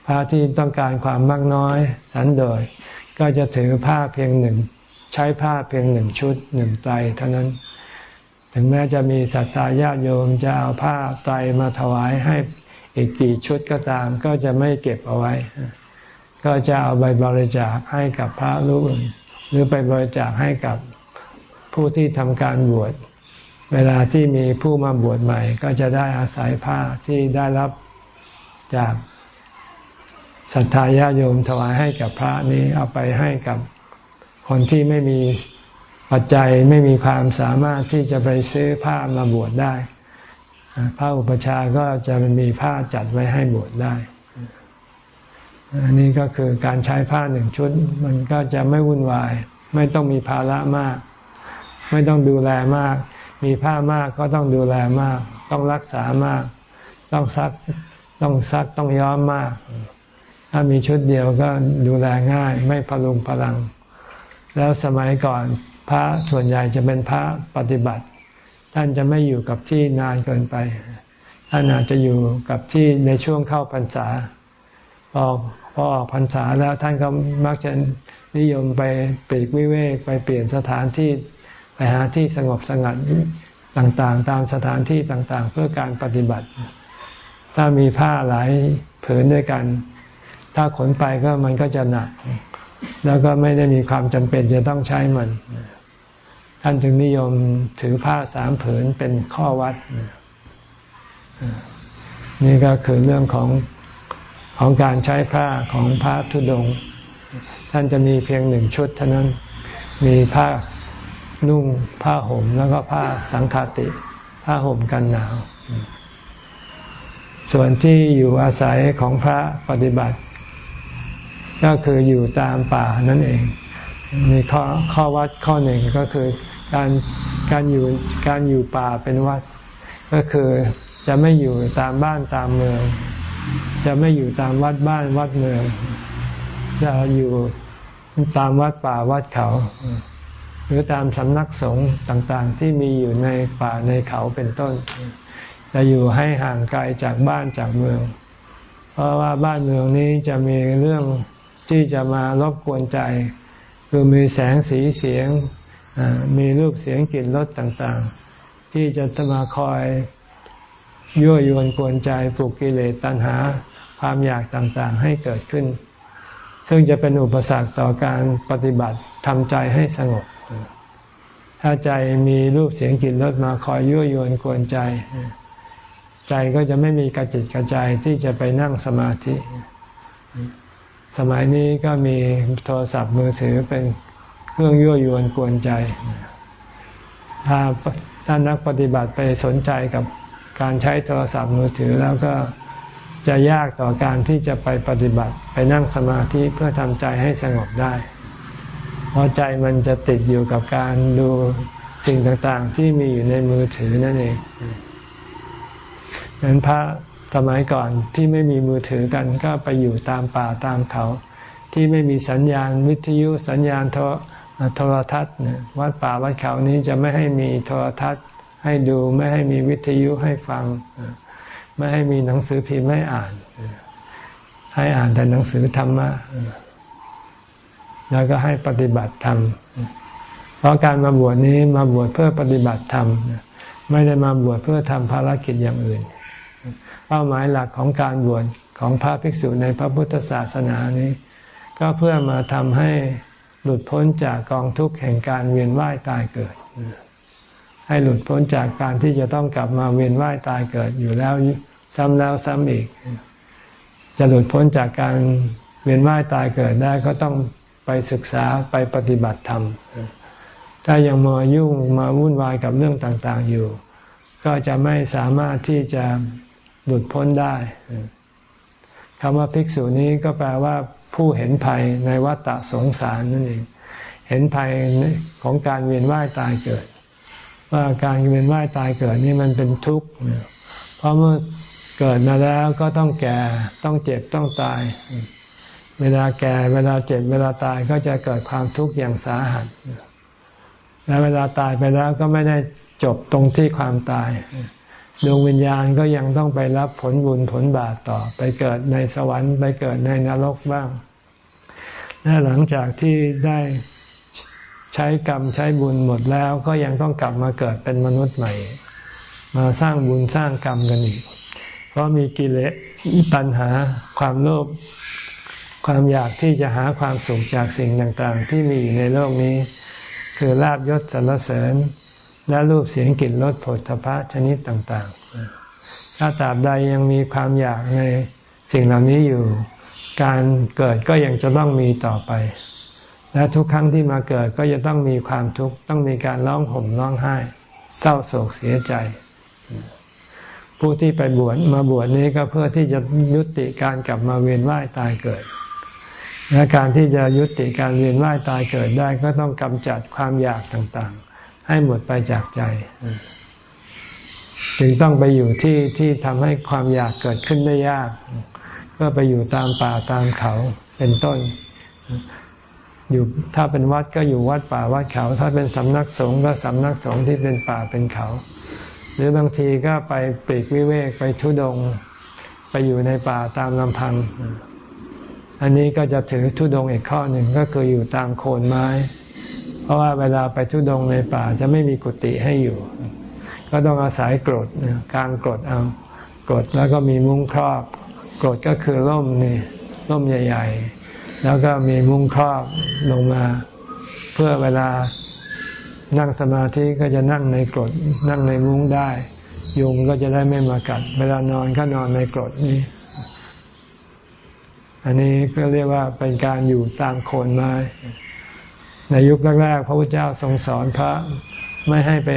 ผ้าที่ต้องการความมากน้อยสันโดษก็จะถือผ้าเพียงหนึ่ง ใช้ผ้าเพียงหนึ่งชุดหนึ่งไตรเท่านั้น ถึงแม้จะมีศรัทธาญาติโยมจะเอาผ้าไตรมาถวายให้อีกกี่ชุดก็ตาม ก็จะไม่เก็บเอาไว้ ก็จะเอาไปบริจาคให้กับพระรูปอื่นหรือไปบริจาคให้กับผู้ที่ทำการบวชเวลาที่มีผู้มาบวชใหม่ ก็จะได้อาศัยผ้าที่ได้รับจาก ศรัทธาญาโยมถวายให้กับพระนี้เอาไปให้กับคนที่ไม่มีปัจจัยไม่มีความสามารถที่จะไปซื้อผ้ามาบวชได้พระอุปชาก็จะมีผ้าจัดไว้ให้บวชได้ อันนี้ก็คือการใช้ผ้าหนึ่งชุด มันก็จะไม่วุ่นวาย ไม่ต้องมีภาระมาก ไม่ต้องดูแลมาก มีผ้ามากก็ต้องดูแลมาก ต้องรักษามาก ต้องซักต้องซักต้องย้อมมาก ถ้ามีชุดเดียวก็ดูแลง่าย ไม่พลุงพลัง แล้วสมัยก่อนพระส่วนใหญ่จะเป็นพระปฏิบัติ ท่านจะไม่อยู่กับที่นานเกินไป ท่านอาจจะอยู่กับที่ในช่วงเข้าพรรษาพอพอออกพรรษาแล้วท่านก็มักจะนิยมไปปีกวิเวกไปเปลี่ยนสถานที่ไปหาที่สงบสงัดต่างๆ ตามสถานที่ต่างๆ เพื่อการปฏิบัติ ถ้ามีผ้าหลายผืนด้วยกัน ถ้าขนไปก็มันก็จะหนัก แล้วก็ไม่ได้มีความจำเป็นจะต้องใช้มัน ท่านจึงนิยมถือผ้าสามผืนเป็นข้อวัด นี่ก็คือเรื่องของของการใช้ผ้าของพระธุดง ท่านจะมีเพียงหนึ่งชุดเท่านั้น มีผ้านุ่งผ้าห่มแล้วก็ผ้าสังฆติ ผ้าห่มกันหนาว ส่วนที่อยู่อาศัยของพระปฏิบัติ ก็คืออยู่ตามป่านั่นเองมีข้อข้อวัดข้อหนึ่งก็คือการการอยู่การอยู่ป่าเป็นวัด ก็คือจะไม่อยู่ตามบ้านตามเมือง จะไม่อยู่ตามวัดบ้านวัดเมือง จะอยู่ตามวัดป่าวัดเขา หรือตามสำนักสงฆ์ต่างๆ ที่มีอยู่ในป่าในเขาเป็นต้น จะอยู่ให้ห่างไกลจากบ้านจากเมือง เพราะว่าบ้านเมืองนี้จะมีเรื่อง ที่จะมารบกวนใจ คือมีแสงสีเสียงมีรูปเสียงกลิ่นรสต่างๆ ที่จะมาคอยยั่วยวนกวนใจปลุกกิเลสตัณหาความอยากต่างๆให้เกิดขึ้น ซึ่งจะเป็นอุปสรรคต่อการปฏิบัติทำใจให้สงบ ถ้าใจมีรูปเสียงกลิ่นรสมาคอยยั่วยวนกวนใจ ใจก็จะไม่มีกระจิตกระใจที่จะไปนั่งสมาธิ สมัยนี้ก็มีโทรศัพท์มือถือเป็นเครื่องยั่วยวนกวนใจ ถ้าถ้านักปฏิบัติไปสนใจกับการใช้โทรศัพท์มือถือแล้วก็จะยากต่อการที่จะไปปฏิบัติ ไปนั่งสมาธิเพื่อทำใจให้สงบได้ เพราะใจมันจะติดอยู่กับการดูสิ่งต่างๆ ที่มีอยู่ในมือถือนั่นเองนั้นพระ สมัยก่อนที่ไม่มีมือถือกันก็ไปอยู่ตามป่าตามเขา ที่ไม่มีสัญญาณวิทยุสัญญาณโทรทัศน์วัดป่าวัดเขานี้จะไม่ให้มีโทรทัศน์ ให้ดูไม่ให้มีวิทยุให้ฟัง ไม่ให้มีหนังสือพิมพ์ให้อ่าน ให้อ่านแต่หนังสือธรรมะแล้วก็ให้ปฏิบัติธรรมเพราะการมาบวชนี้มาบวชเพื่อปฏิบัติธรรมไม่ได้มาบวชเพื่อทำภารกิจอย่างอื่น เป้าหมายหลักของการบวชของพระภิกษุในพระพุทธศาสนานี้ ก็เพื่อมาทำให้หลุดพ้นจากกองทุกข์แห่งการเวียนว่ายตายเกิด ให้หลุดพ้นจากการที่จะต้องกลับมาเวียนว่ายตายเกิดอยู่แล้วซ้ำแล้วซ้ำอีก จะหลุดพ้นจากการเวียนว่ายตายเกิดได้ก็ต้องไปศึกษาไปปฏิบัติธรรม ถ้ายังมายุ่งมาวุ่นวายกับเรื่องต่างๆอยู่ ก็จะไม่สามารถที่จะ หลุดพ้นได้คำว่าภิกษุนี้ก็แปลว่าผู้เห็นภัยในวัฏสงสารนั่นเอง เห็นภัยของการเวียนว่ายตายเกิด ว่าการเวียนว่ายตายเกิดนี่มันเป็นทุกข์เพราะเมื่อเกิดมาแล้วก็ต้องแก่ต้องเจ็บต้องตาย เวลาแก่เวลาเจ็บเวลาตายก็จะเกิดความทุกข์อย่างสาหัสและเวลาตายไปแล้วก็ไม่ได้จบตรงที่ความตาย ดวงวิญญาณก็ยังต้องไปรับผลบุญผลบาปต่อ ไปเกิดในสวรรค์ไปเกิดในนรกบ้าง และหลังจากที่ได้ใช้กรรมใช้บุญหมดแล้วก็ยังต้องกลับมาเกิดเป็นมนุษย์ใหม่ มาสร้างบุญสร้างกรรมกันอีก เพราะมีกิเลสตัณหาความโลภความอยากที่จะหาความสุขจากสิ่งต่างๆ ที่มีอยู่ในโลกนี้ คือลาบยศสรรเสริญ และรูปเสียงกลิ่นรสผลทพะชนิดต่างๆ ถ้าตราบใดยังมีความอยากในสิ่งเหล่านี้อยู่ การเกิดก็ยังจะต้องมีต่อไป และทุกครั้งที่มาเกิดก็จะต้องมีความทุกข์ต้องมีการร้องห่มร้องไห้ เศร้าโศกเสียใจ ผู้ที่ไปบวชมาบวชนี้ก็เพื่อที่จะยุติการกลับมาเวียนว่ายตายเกิดและการที่จะยุติการเวียนว่ายตายเกิดได้ก็ต้องกำจัดความอยากต่าง ให้หมดไปจากใจ จึงต้องไปอยู่ที่ที่ทำให้ความอยากเกิดขึ้นได้ยาก ก็ไปอยู่ตามป่าตามเขาเป็นต้น อยู่ถ้าเป็นวัดก็อยู่วัดป่าวัดเขา ถ้าเป็นสำนักสงฆ์ก็สำนักสงฆ์ที่เป็นป่าเป็นเขา หรือบางทีก็ไปปลีกวิเวกไปทุดง ไปอยู่ในป่าตามลำพัง อันนี้ก็จะถือทุดงอีกข้อหนึ่งก็คืออยู่ตามโคนไม้ เพราะว่าเวลาไปทุดงในป่าจะไม่มีกุฏิให้อยู่ ก็ต้องอาศัยกรดกางกรดเอากรดแล้วก็มีมุ้งครอบกรดก็คือร่มนี่ร่มใหญ่ ๆ แล้วก็มีมุ้งครอบลงมา เพื่อเวลานั่งสมาธิก็จะนั่งในกรดนั่งในมุ้งได้ยุงก็จะได้ไม่มากัด เวลานอนก็นอนในกรดนี่อันนี้ก็เรียกว่าเป็นการอยู่ตามโคนไม้ ในยุคแรกๆพระพุทธเจ้าทรงสอนพระไม่ให้ไป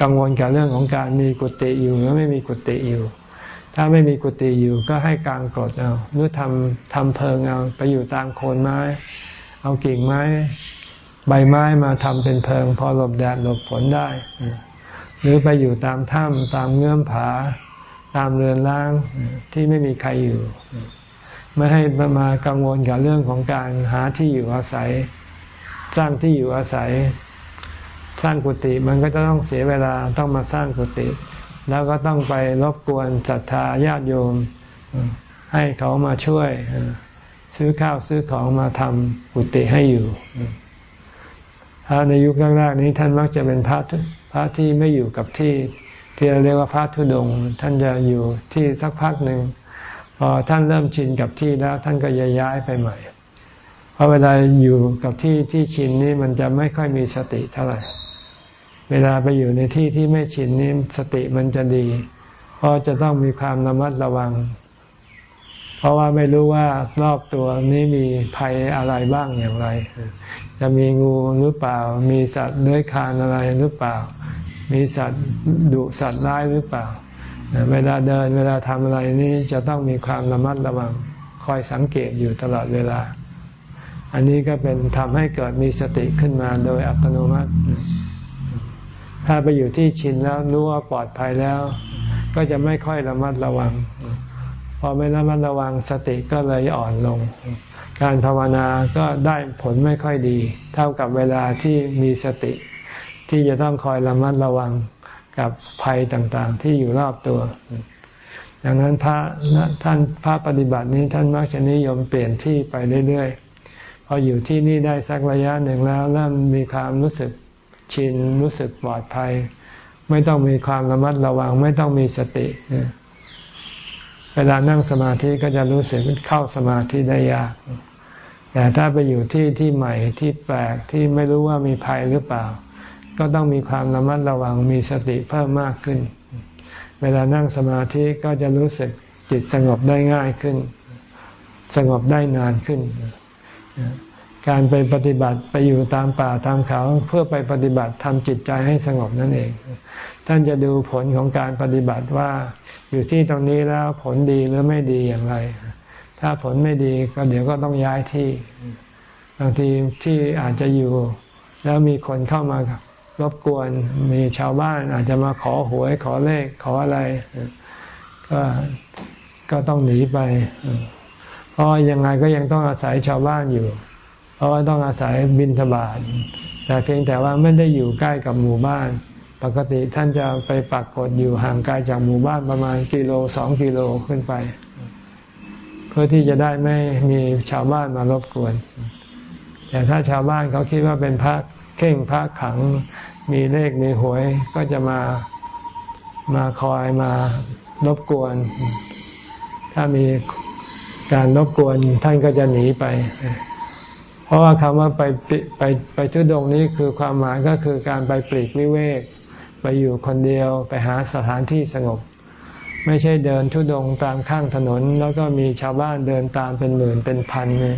กังวลกับเรื่องของการมีกุฏิอยู่หรือไม่มีกุฏิอยู่ ถ้าไม่มีกุฏิอยู่ก็ให้กางกรดเอาหรือทำทำเพิงเอาไปอยู่ตามโคนไม้ เอากิ่งไม้ ใบไม้มาทำเป็นเพิง พอหลบแดดหลบฝนได้ หรือไปอยู่ตามถ้ำตามเงื่อมผา ตามเรือนร่างที่ไม่มีใครอยู่ ไม่ให้มากังวลกับเรื่องของการหาที่อยู่อาศัย สร้างที่อยู่อาศัย สร้างกุฏิมันก็จะต้องเสียเวลาต้องมาสร้างกุฏิแล้วก็ต้องไปรบกวนศรัทธาญาติโยม ให้เขามาช่วย ซื้อข้าวซื้อของมาทำกุฏิให้อยู่พระในยุคแรกๆนี้ท่านมักจะเป็นพระพระที่ไม่อยู่กับที่ ที่เราเรียกว่าพระธุดง ท่านจะอยู่ที่สักพักหนึ่งพอท่านเริ่มชินกับที่แล้ว ท่านก็ย้ายไปใหม่ พราะเวลาอยู่กับที่ที่ชินนี่มันจะไม่ค่อยมีสติเท่าไหร่ เวลาไปอยู่ในที่ที่ไม่ชินนี่สติมันจะดี เพราะจะต้องมีความระมัดระวัง เพราะว่าไม่รู้ว่ารอบตัวนี้มีภัยอะไรบ้างอย่างไร จะมีงูหรือเปล่า มีสัตว์เลื้อยคานอะไรหรือเปล่า มีสัตว์ดุสัตว์ร้ายหรือเปล่า เวลาเดินเวลาทำอะไรนี้จะต้องมีความระมัดระวัง คอยสังเกตอยู่ตลอดเวลา อันนี้ก็เป็นทำให้เกิดมีสติขึ้นมาโดยอัตโนมัติ ถ้าไปอยู่ที่ชินแล้วรู้ว่าปลอดภัยแล้ว ก็จะไม่ค่อยระมัดระวัง พอไม่ระมัดระวังสติก็เลยอ่อนลง การภาวนาก็ได้ผลไม่ค่อยดี เท่ากับเวลาที่มีสติ ที่จะต้องคอยระมัดระวังกับภัยต่างๆ ที่อยู่รอบตัวดังนั้นพระท่านพระปฏิบัตินี้ท่านมักจะนิยมเปลี่ยนที่ไปเรื่อยๆ พออยู่ที่นี่ได้สักระยะหนึ่งแล้วเริ่มมีความรู้สึกชินรู้สึกปลอดภัย ไม่ต้องมีความระมัดระวัง ไม่ต้องมีสติเวลานั่งสมาธิก็จะรู้สึกเข้าสมาธิได้ยาก แต่ถ้าไปอยู่ที่ที่ใหม่ที่แปลกที่ไม่รู้ว่ามีภัยหรือเปล่า ก็ต้องมีความระมัดระวังมีสติเพิ่มมากขึ้น เวลานั่งสมาธิก็จะรู้สึกจิตสงบได้ง่ายขึ้น สงบได้นานขึ้น การไปปฏิบัติไปอยู่ตามป่าตามเขาเพื่อไปปฏิบัติทำจิตใจให้สงบนั่นเอง ท่านจะดูผลของการปฏิบัติว่าอยู่ที่ตรงนี้แล้วผลดีหรือไม่ดีอย่างไร ถ้าผลไม่ดีก็เดี๋ยวก็ต้องย้ายที่ บางทีที่อาจจะอยู่ แล้วมีคนเข้ามารบกวน มีชาวบ้านอาจจะมาขอหวยขอเลขขออะไร ก็ก็ต้องหนีไป เพราะยังไงก็ยังต้องอาศัยชาวบ้านอยู่ เพราะว่าต้องอาศัยบินทบาทแต่เพียงแต่ว่าไม่ได้อยู่ใกล้กับหมู่บ้าน ปกติท่านจะไปปักกดอยู่ห่างไกลจากหมู่บ้านประมาณกิโลสองกิโลขึ้นไป เพื่อที่จะได้ไม่มีชาวบ้านมารบกวน แต่ถ้าชาวบ้านเขาคิดว่าเป็นพระเข่งพระขังมีเลขมีหวยก็จะมามาคอยมารบกวน ถ้ามี การรบกวนท่านก็จะหนีไป เพราะว่าคำว่าไปไปไปทุดงนี้คือความหมายก็คือการไปปลีกวิเวก ไปอยู่คนเดียวไปหาสถานที่สงบ ไม่ใช่เดินทุดงตามข้างถนน แล้วก็มีชาวบ้านเดินตามเป็นหมื่นเป็นพันเลย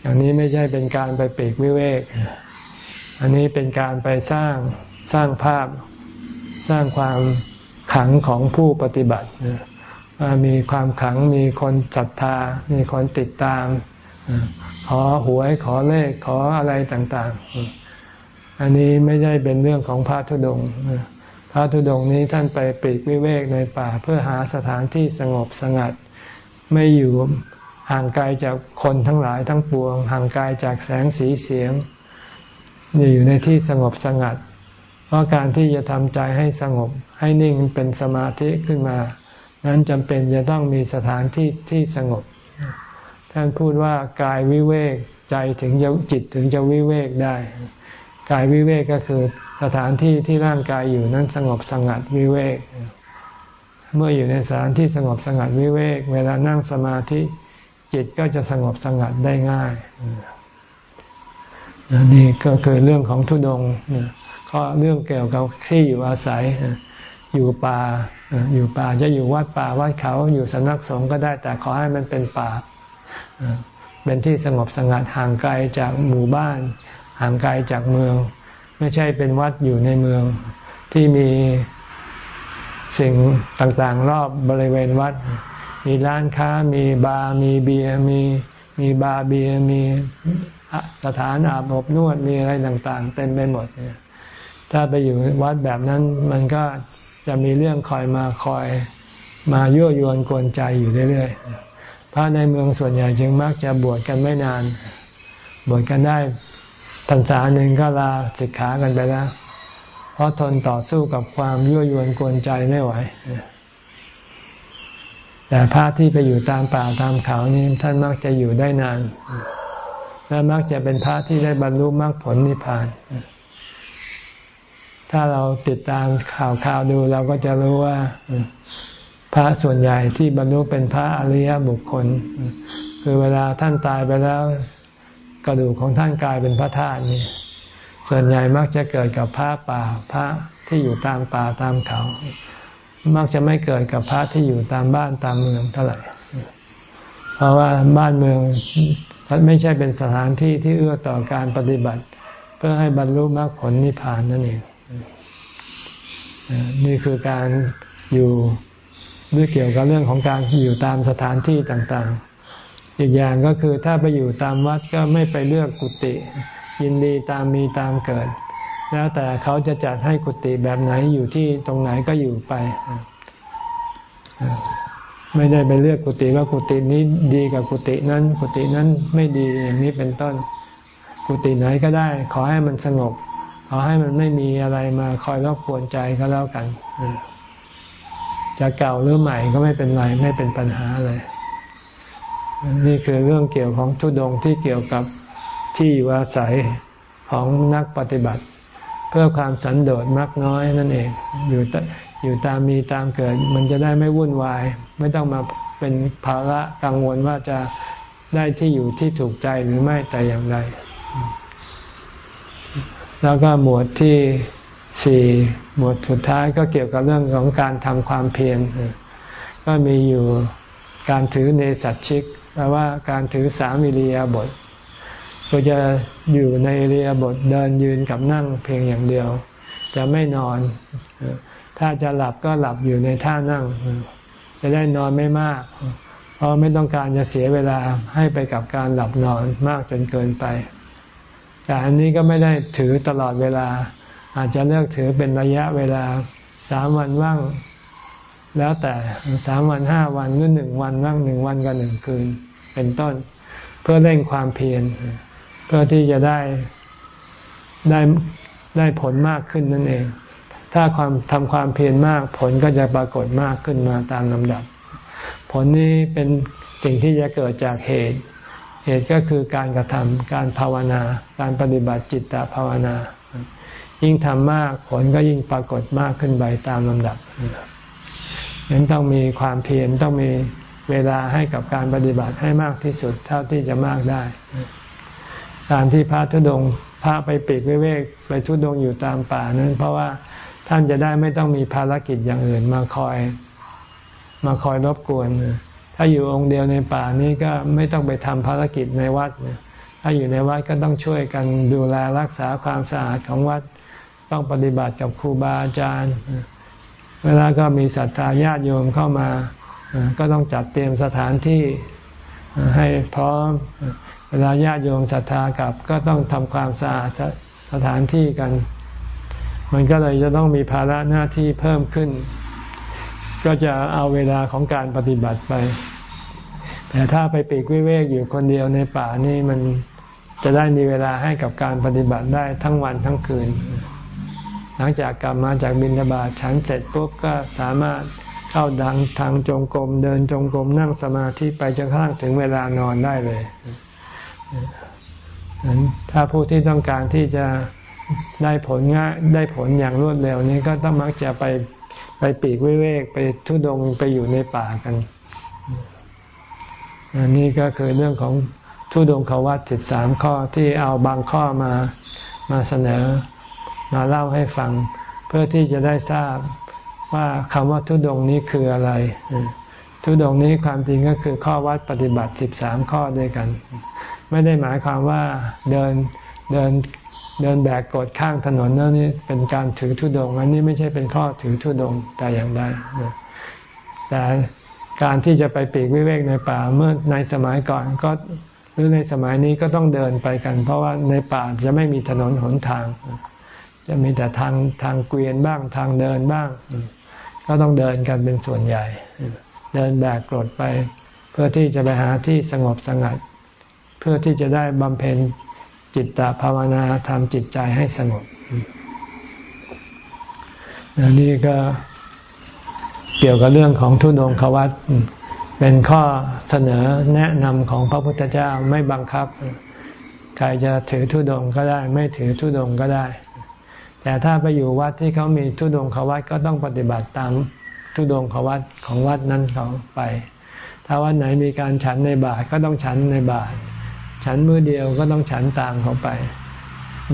อย่างนี้ไม่ใช่เป็นการไปปลีกวิเวก อันนี้เป็นการไปสร้างสร้างภาพสร้างความขังของผู้ปฏิบัติว่า มีความขลังมีคนศรัทธา มีคนติดตาม ขอหวยขอเลขขออะไรต่างๆ อันนี้ไม่ได้เป็นเรื่องของพระธุดงค์พระธุดงค์นี้ท่านไปปีกวิเวกในป่า เพื่อหาสถานที่สงบสงัด ไม่อยู่ห่างไกลจากคนทั้งหลายทั้งปวง ห่างไกลจากแสงสีเสียง อยู่ในที่สงบสงัด เพราะการที่จะทำใจให้สงบให้นิ่งเป็นสมาธิขึ้นมา นั้นจำเป็นจะต้องมีสถานที่ที่สงบ ท่านพูดว่ากายวิเวกใจถึงจะจิตถึงจะวิเวกได้ กายวิเวกก็คือสถานที่ที่ร่างกายอยู่นั้นสงบสงัดวิเวก เมื่ออยู่ในสถานที่สงบสงัดวิเวก เวลานั่งสมาธิจิตก็จะสงบสงัดได้ง่ายนี่ก็คือเรื่องของทุดงก็เรื่องเกี่ยวกับที่อยู่อาศัย อยู่ป่าอยู่ป่าจะอยู่วัดป่าวัดเขาอยู่สำนักสงฆ์ก็ได้ แต่ขอให้มันเป็นป่าเป็นที่สงบสงัดห่างไกลจากหมู่บ้าน ห่างไกลจากเมือง ไม่ใช่เป็นวัดอยู่ในเมือง ที่มีสิ่งต่างๆ รอบบริเวณวัด มีร้านค้ามีบาร์มีเบียร์มีมีบาร์เบียร์มีสถานอาบอบนวดมีอะไรต่างๆ เต็มไปหมดเนี่ยถ้าไปอยู่วัดแบบนั้นมันก็ จะมีเรื่องคอยมาคอยมายั่วยวนกวนใจอยู่เรื่อยๆพระในเมืองส่วนใหญ่จึงมักจะบวชกันไม่นาน บวชกันได้พรรษาหนึ่งก็ลาสิกขากันไปแล้ว เพราะทนต่อสู้กับความยั่วยวนกวนใจไม่ไหว แต่พระที่ไปอยู่ตามป่าตามเขานี่ท่านมักจะอยู่ได้นาน และมักจะเป็นพระที่ได้บรรลุมรรคผลนิพพาน ถ้าเราติดตามข่าวข่าวดูเราก็จะรู้ว่า พระส่วนใหญ่ที่บรรลุเป็นพระอริยบุคคล คือเวลาท่านตายไปแล้ว กระดูกของท่านกลายเป็นพระธาตุนี่ส่วนใหญ่มักจะเกิดกับพระป่าพระที่อยู่ตามป่าตามเขา มักจะไม่เกิดกับพระที่อยู่ตามบ้านตามเมืองเท่าไหร่ เพราะว่าบ้านเมืองไม่ใช่เป็นสถานที่ที่เอื้อต่อการปฏิบัติ เพื่อให้บรรลุมรรคผลนิพพานนั่นเอง นี่คือการอยู่ด้วยเกี่ยวกับเรื่องของการอยู่ตามสถานที่ต่างๆ อีกอย่างก็คือถ้าไปอยู่ตามวัดก็ไม่ไปเลือกกุฏิยินดีตามมีตามเกิด แล้วแต่เขาจะจัดให้กุฏิแบบไหนอยู่ที่ตรงไหนก็อยู่ไป ไม่ได้ไปเลือกกุฏิว่ากุฏินี้ดีกับกุฏินั้น กุฏินั้นไม่ดีอย่างนี้เป็นต้น กุฏิไหนก็ได้ ขอให้มันสงบ ขอให้มันไม่มีอะไรมาคอยรบกวนใจก็แล้วกัน จะเก่าหรือใหม่ก็ไม่เป็นไรไม่เป็นปัญหาเลยนี่คือเรื่องเกี่ยวของทุดงที่เกี่ยวกับที่อยู่อาศัยของนักปฏิบัติ เพื่อความสันโดษมากน้อยนั่นเอง อยู่อยู่ตามมีตามเกิด มันจะได้ไม่วุ่นวาย ไม่ต้องมาเป็นภาระกังวลว่าจะได้ที่อยู่ที่ถูกใจหรือไม่แต่อย่างใด แล้วก็หมวดที่สี่หมวดสุดท้ายก็เกี่ยวกับเรื่องของการทำความเพียรก็มีอยู่การถือเนสัตชิกแปลว่าการถือสามิริยาบทก็จะอยู่ในเรียบทเดินยืนกับนั่งเพียงอย่างเดียว จะไม่นอน ถ้าจะหลับก็หลับอยู่ในท่านั่ง จะได้นอนไม่มาก เพราะไม่ต้องการจะเสียเวลาให้ไปกับการหลับนอนมากจนเกินไป แต่อันนี้ก็ไม่ได้ถือตลอดเวลา อาจจะเลือกถือเป็นระยะเวลาสามวันว่างแล้วแต่สามวันห้าวันหรือหนึ่งวันว่างหนึ่งวันกับหนึ่งคืน เป็นต้น เพื่อเร่งความเพียรเพื่อที่จะได้ได้ได้ผลมากขึ้นนั่นเอง ถ้าความทำความเพียรมากผลก็จะปรากฏมากขึ้นมาตามลำดับ ผลนี้เป็นสิ่งที่จะเกิดจากเหตุ เหตุก็คือการกระทำการภาวนา การปฏิบัติจิตตภาวนา ยิ่งทำมากผลก็ยิ่งปรากฏมากขึ้นไปตามลำดับฉะนั้นต้องมีความเพียรต้องมีเวลาให้กับการปฏิบัติให้มากที่สุดเท่าที่จะมากได้การที่พระทุดงพระไปปีกเวกไปทุดงอยู่ตามป่านั้น เพราะว่าท่านจะได้ไม่ต้องมีภารกิจอย่างอื่นมาคอย มาคอยรบกวน ถ้าอยู่องค์เดียวในป่านี้ก็ไม่ต้องไปทำภารกิจในวัด ถ้าอยู่ในวัดก็ต้องช่วยกันดูแลรักษาความสะอาดของวัด ต้องปฏิบัติกับครูบาอาจารย์ เวลาก็มีศรัทธาญาติโยมเข้ามา ก็ต้องจัดเตรียมสถานที่ให้พร้อม เวลาญาติโยมศรัทธากลับก็ต้องทำความสะอาดสถานที่กัน มันก็เลยจะต้องมีภาระหน้าที่เพิ่มขึ้น ก็จะเอาเวลาของการปฏิบัติไป แต่ถ้าไปปีกวิเวกอยู่คนเดียวในป่านี่มันจะได้มีเวลาให้กับการปฏิบัติได้ทั้งวันทั้งคืน หลังจากกลับมาจากบินทบาทฉันเสร็จปุ๊บก็สามารถเข้าดังทางจงกรมเดินจงกรมนั่งสมาธิไปจนกระทั่งถึงเวลานอนได้เลยถ้าผู้ที่ต้องการที่จะได้ผลง่ายได้ผลอย่างรวดเร็วนี้ก็ต้องมักจะไป ไปปีกเวกไปทุดงไปอยู่ในป่ากันอันนี้ก็คือเรื่องของทุดงขวัตสิบสามข้อที่เอาบางข้อมามาเสนอมาเล่าให้ฟัง เพื่อที่จะได้ทราบว่าคำว่าทุดงนี้คืออะไร ทุดงนี้ความจริงก็คือข้อวัดปฏิบัติสิบสามข้อด้วยกัน ไม่ได้หมายความว่าเดินเดิน เดินแบกกดข้างถนนนั่นนี่เป็นการถือธุดงอันนี้ไม่ใช่เป็นข้อถือธุดงแต่อย่างใดแต่การที่จะไปปีกวิเวกในป่าเมื่อในสมัยก่อนก็หรือในสมัยนี้ก็ต้องเดินไปกัน เพราะว่าในป่าจะไม่มีถนนหนทาง จะมีแต่ทางทางเกวียนบ้างทางเดินบ้าง ก็ต้องเดินกันเป็นส่วนใหญ่ เดินแบกกรดไป เพื่อที่จะไปหาที่สงบสงัด เพื่อที่จะได้บำเพ็ญ จิตตภาวนาทำจิตใจให้สงบนี่ก็เกี่ยวกับเรื่องของทุดงควัตเป็นข้อเสนอแนะนำของพระพุทธเจ้าไม่บังคับ ใครจะถือทุดงก็ได้ ไม่ถือทุดงก็ได้ แต่ถ้าไปอยู่วัดที่เขามีทุดงควัตก็ต้องปฏิบัติตามทุดงควัตของวัดนั้นเขาไป ถ้าวัดไหนมีการฉันในบาทก็ต้องฉันในบาท ฉันมือเดียวก็ต้องฉันตามเขาไป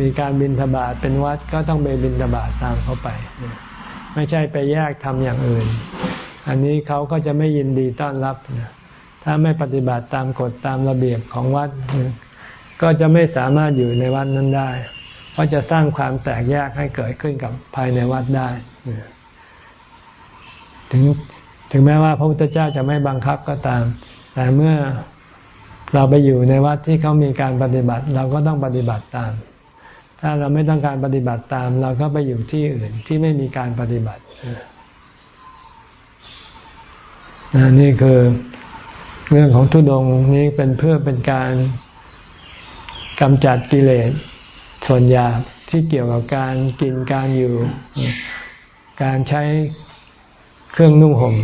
มีการบินทบาทเป็นวัดก็ต้องไปบินทบาทตามเขาไป ไม่ใช่ไปแยกทำอย่างอื่น อันนี้เขาก็จะไม่ยินดีต้อนรับถ้าไม่ปฏิบัติตามกฎตามระเบียบของวัด ก็จะไม่สามารถอยู่ในวัดนั้นได้ เพราะจะสร้างความแตกแยกให้เกิดขึ้นกับภายในวัดได้ถึงถึงแม้ว่าพระพุทธเจ้าจะไม่บังคับก็ตาม แต่เมื่อ เราไปอยู่ในวัดที่เขามีการปฏิบัติ เราก็ต้องปฏิบัติตาม ถ้าเราไม่ต้องการปฏิบัติตาม เราก็ไปอยู่ที่อื่นที่ไม่มีการปฏิบัตินี่คือเรื่องของทุดงนี้เป็นเพื่อเป็นการกำจัดกิเลสส่วนหยาบที่เกี่ยวกับการกินการอยู่ การใช้เครื่องนุ่งห่ม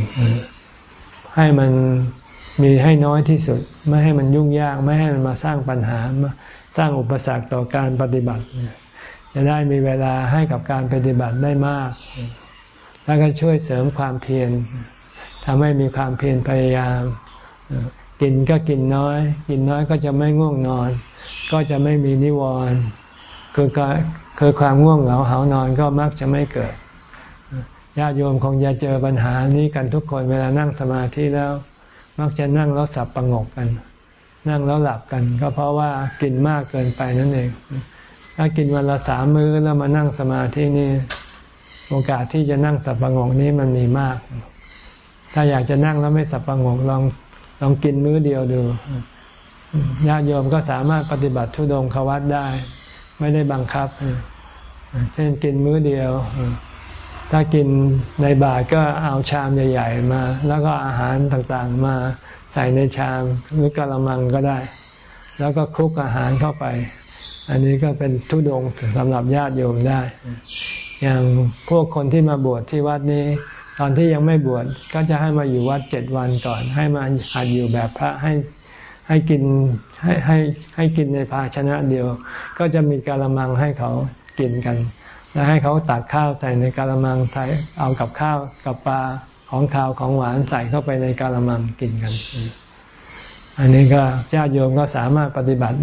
ให้มัน มีให้น้อยที่สุด ไม่ให้มันยุ่งยาก ไม่ให้มันมาสร้างปัญหาสร้างอุปสรรคต่อการปฏิบัติจะได้มีเวลาให้กับการปฏิบัติได้มาก แล้วก็ช่วยเสริมความเพียรทำให้มีความเพียรพยายาม กินก็กินน้อย กินน้อยก็จะไม่ง่วงนอน ก็จะไม่มีนิวรณ์คือคือความง่วงเหงาเหานอนก็มักจะไม่เกิดญาติโยมคงจะเจอปัญหานี้กันทุกคนเวลานั่งสมาธิแล้ว มักจะนั่งแล้วสับประงกกัน นั่งแล้วหลับกัน ก็เพราะว่ากินมากเกินไปนั่นเอง ถ้ากินวันละสามมื้อแล้วมานั่งสมาธินี่ โอกาสที่จะนั่งสับประงกนี้มันมีมาก ถ้าอยากจะนั่งแล้วไม่สับประงกลองลองกินมื้อเดียวดูญาติโยมก็สามารถปฏิบัติทุดงควัตได้ ไม่ได้บังคับ เช่นกินมื้อเดียว ถ้ากินในบาตรก็เอาชามใหญ่ ๆ มา แล้วก็อาหารต่างๆมาใส่ในชามหรือกะละมังก็ได้ แล้วก็คลุกอาหารเข้าไป อันนี้ก็เป็นทุดงสำหรับญาติโยมได้ อย่างพวกคนที่มาบวชที่วัดนี้ ตอนที่ยังไม่บวชก็จะให้มาอยู่วัดเจ็ดวันก่อน ให้มาหัดอยู่แบบพระให้ให้กินให้ให้ให้กินในภาชนะเดียว ก็จะมีกะละมังให้เขากินกัน แล้วให้เขาตักข้าวใส่ในกะละมังใส่เอากับข้าวกับปลาของข้าวของหวานใส่เข้าไปในกะละมังกินกัน อันนี้ก็ญาติโยมก็สามารถปฏิบัติ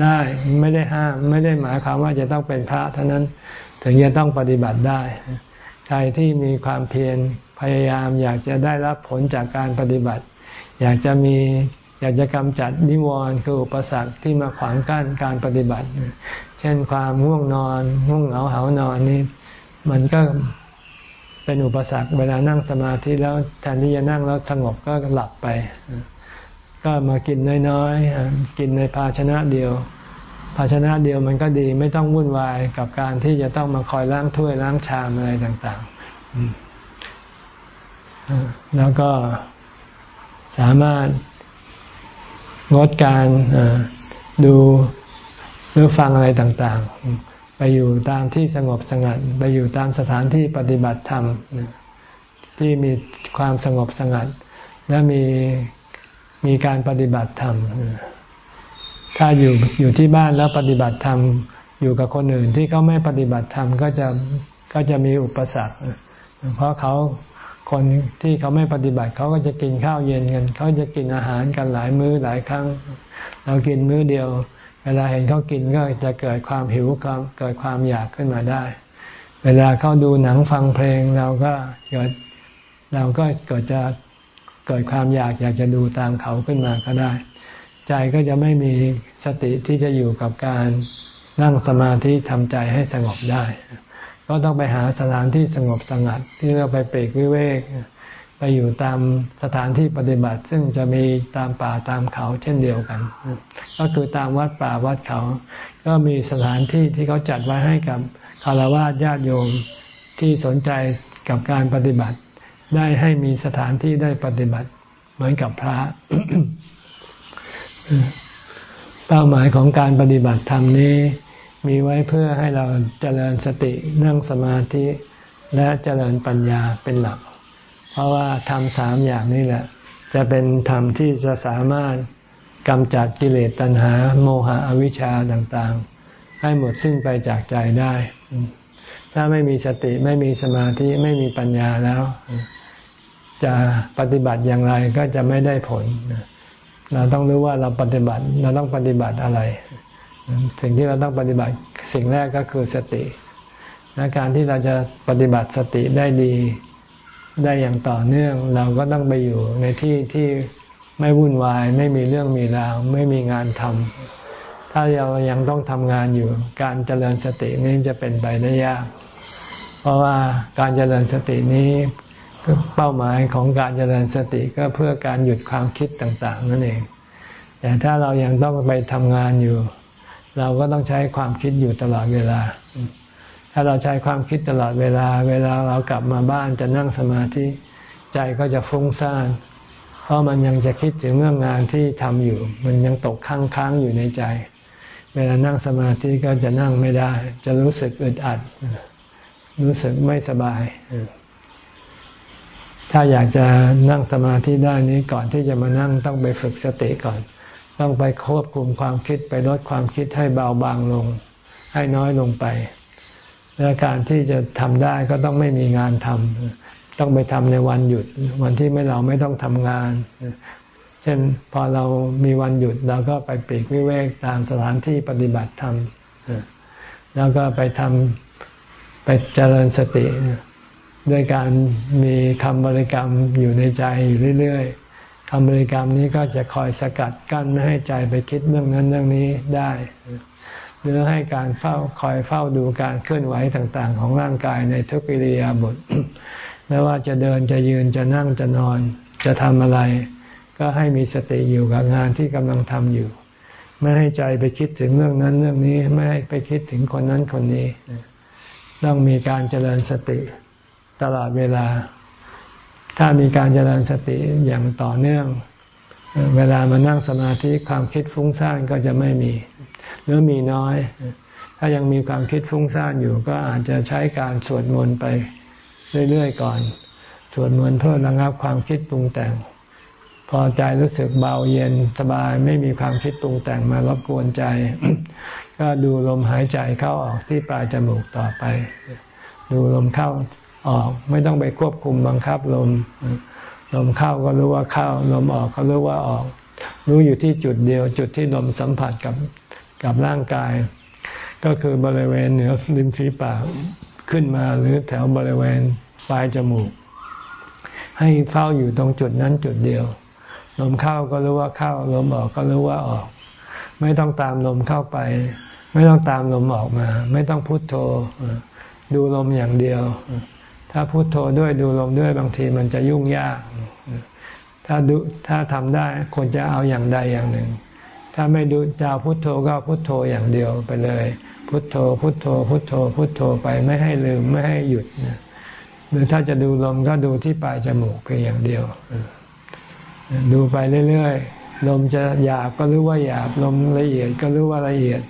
ได้ไม่ได้ห้ามไม่ได้หมายความว่าจะต้องเป็นพระเท่านั้นถึงจะต้องปฏิบัติได้ใครที่มีความเพียรพยายามอยากจะได้รับผลจากการปฏิบัติ อยากจะมีอยากจะกำจัดนิวรณ์คืออุปสรรคที่มาขวางกั้นการปฏิบัติ เช่นความง่วงนอนง่วงเหงาเหานอนนี่มันก็เป็นอุปสรรคเวลานั่งสมาธิแล้วแทนที่จะนั่งแล้วสงบก็หลับไป ก็มากินน้อยๆ กินในภาชนะเดียว ภาชนะเดียวมันก็ดีไม่ต้องวุ่นวายกับการที่จะต้องมาคอยล้างถ้วยล้างชามอะไรต่างๆ แล้วก็สามารถงดการดู หรือฟังอะไรต่างๆ ไปอยู่ตามที่สงบสงัด ไปอยู่ตามสถานที่ปฏิบัติธรรมที่มีความสงบสงัด และมีมีการปฏิบัติธรรม ถ้าอยู่อยู่ที่บ้านแล้วปฏิบัติธรรมอยู่กับคนอื่นที่เขาไม่ปฏิบัติธรรมก็จะก็จะมีอุปสรรค เพราะเขาคนที่เขาไม่ปฏิบัติเขาก็จะกินข้าวเย็นกันเขาจะกินอาหารกันหลายมื้อหลายครั้ง เรากินมื้อเดียว เวลาเห็นเขากินก็จะเกิดความหิวความเกิดความอยากขึ้นมาได้ เวลาเขาดูหนังฟังเพลงเราก็เกิดเราก็เกิดจะเกิดความอยากอยากจะดูตามเขาขึ้นมาก็ได้ ใจก็จะไม่มีสติที่จะอยู่กับการนั่งสมาธิทำใจให้สงบได้ ก็ต้องไปหาสถานที่สงบสงัดที่เราไปเปรกวิเวก ไปอยู่ตามสถานที่ปฏิบัติ ซึ่งจะมีตามป่าตามเขาเช่นเดียวกัน ก็คือตามวัดป่าวัดเขา ก็มีสถานที่ที่เขาจัดไว้ให้กับคารวะญาติโยมที่สนใจกับการปฏิบัติ ได้ให้มีสถานที่ได้ปฏิบัติเหมือนกับพระ เป้าหมายของการปฏิบัติธรรมนี้ มีไว้เพื่อให้เราเจริญสตินั่งสมาธิและเจริญปัญญาเป็นหลัก เพราะว่าทำสามอย่างนี้แหละ จะเป็นธรรมที่จะสามารถกำจัดกิเลสตัณหา โมหะอวิชชาต่างๆ ให้หมดสิ้นไปจากใจได้ ถ้าไม่มีสติไม่มีสมาธิไม่มีปัญญาแล้ว จะปฏิบัติอย่างไรก็จะไม่ได้ผล เราต้องรู้ว่าเราปฏิบัติเราต้องปฏิบัติอะไร สิ่งที่เราต้องปฏิบัติสิ่งแรกก็คือสติและการที่เราจะปฏิบัติสติได้ดี ได้อย่างต่อเนื่อง เราก็ต้องไปอยู่ในที่ที่ไม่วุ่นวาย ไม่มีเรื่องมีราว ไม่มีงานทำถ้าเรายังต้องทำงานอยู่ การเจริญสตินี้จะเป็นไปได้ยาก เพราะว่าการเจริญสตินี้เป้าหมายของการเจริญสติก็เพื่อการหยุดความคิดต่างๆ นั่นเอง แต่ถ้าเรายังต้องไปทำงานอยู่ เราก็ต้องใช้ความคิดอยู่ตลอดเวลา ถ้าเราใช้ความคิดตลอดเวลา เวลาเรากลับมาบ้านจะนั่งสมาธิ ใจก็จะฟุ้งซ่าน เพราะมันยังจะคิดถึงเรื่องงานที่ทำอยู่ มันยังตกค้างค้างอยู่ในใจ เวลานั่งสมาธิก็จะนั่งไม่ได้ จะรู้สึกอึดอัด รู้สึกไม่สบาย ถ้าอยากจะนั่งสมาธิได้นี้ก่อนที่จะมานั่งต้องไปฝึกสติก่อน ต้องไปควบคุมความคิดไปลดความคิดให้เบาบางลง ให้น้อยลงไป และการที่จะทำได้ก็ต้องไม่มีงานทำต้องไปทำในวันหยุด วันที่ไม่เราไม่ต้องทำงาน เช่นพอเรามีวันหยุดเราก็ไปปีกวิเวกตามสถานที่ปฏิบัติธรรมแล้วก็ไปทำไปเจริญสติ ด้วยการมีคำบริกรรมอยู่ในใจอยู่เรื่อยๆคำบริกรรมนี้ก็จะคอยสกัดกั้นไม่ให้ใจไปคิดเรื่องนั้นเรื่องนี้ได้ หรือให้การเฝ้าคอยเฝ้าดูการเคลื่อนไหวต่างๆ ของร่างกายในทุกิริยาบทไม่ว่าจะเดินจะยืนจะนั่งจะนอน จะทำอะไร ก็ให้มีสติอยู่กับงานที่กำลังทำอยู่ ไม่ให้ใจไปคิดถึงเรื่องนั้นเรื่องนี้ไม่ให้ไปคิดถึงคนนั้นคนนี้ ต้องมีการเจริญสติตลอดเวลา ถ้ามีการเจริญสติอย่างต่อเนื่อง เวลามานั่งสมาธิความคิดฟุ้งซ่านก็จะไม่มี หรือมีน้อย ถ้ายังมีความคิดฟุ้งซ่านอยู่ ก็อาจจะใช้การสวดมนต์ไปเรื่อยๆก่อน สวดมนต์เพื่อระงับความคิดปรุงแต่ง พอใจรู้สึกเบาเย็นสบายไม่มีความคิดปรุงแต่งมารบกวนใจ ก็ดูลมหายใจเข้าออกที่ปลายจมูกต่อไป ดูลมเข้าออกไม่ต้องไปควบคุมบังคับลม ลมเข้าก็รู้ว่าเข้า ลมออกก็รู้ว่าออก รู้อยู่ที่จุดเดียว จุดที่ลมสัมผัสกับ กับร่างกาย ก็คือบริเวณเหนือริมฝีปากขึ้นมาหรือแถวบริเวณปลายจมูก ให้เฝ้าอยู่ตรงจุดนั้นจุดเดียว ลมเข้าก็รู้ว่าเข้า ลมออกก็รู้ว่าออก ไม่ต้องตามลมเข้าไป ไม่ต้องตามลมออกมา ไม่ต้องพุโทโธ ดูลมอย่างเดียว ถ้าพุโทโธด้วยดูลมด้วยบางทีมันจะยุ่งยากถ้าดูถ้าทำได้ควรจะเอาอย่างใดอย่างหนึ่ง ถ้าไม่ดูจะพุทโธก็พุทโธอย่างเดียวไปเลย พุทโธ พุทโธ พุทโธ พุทโธไปไม่ให้ลืมไม่ให้หยุดหรือถ้าจะดูลมก็ดูที่ปลายจมูกเพียงอย่างเดียวดูไปเรื่อยๆลมจะหยาบก็รู้ว่าหยาบลมละเอียดก็รู้ว่าละเอียด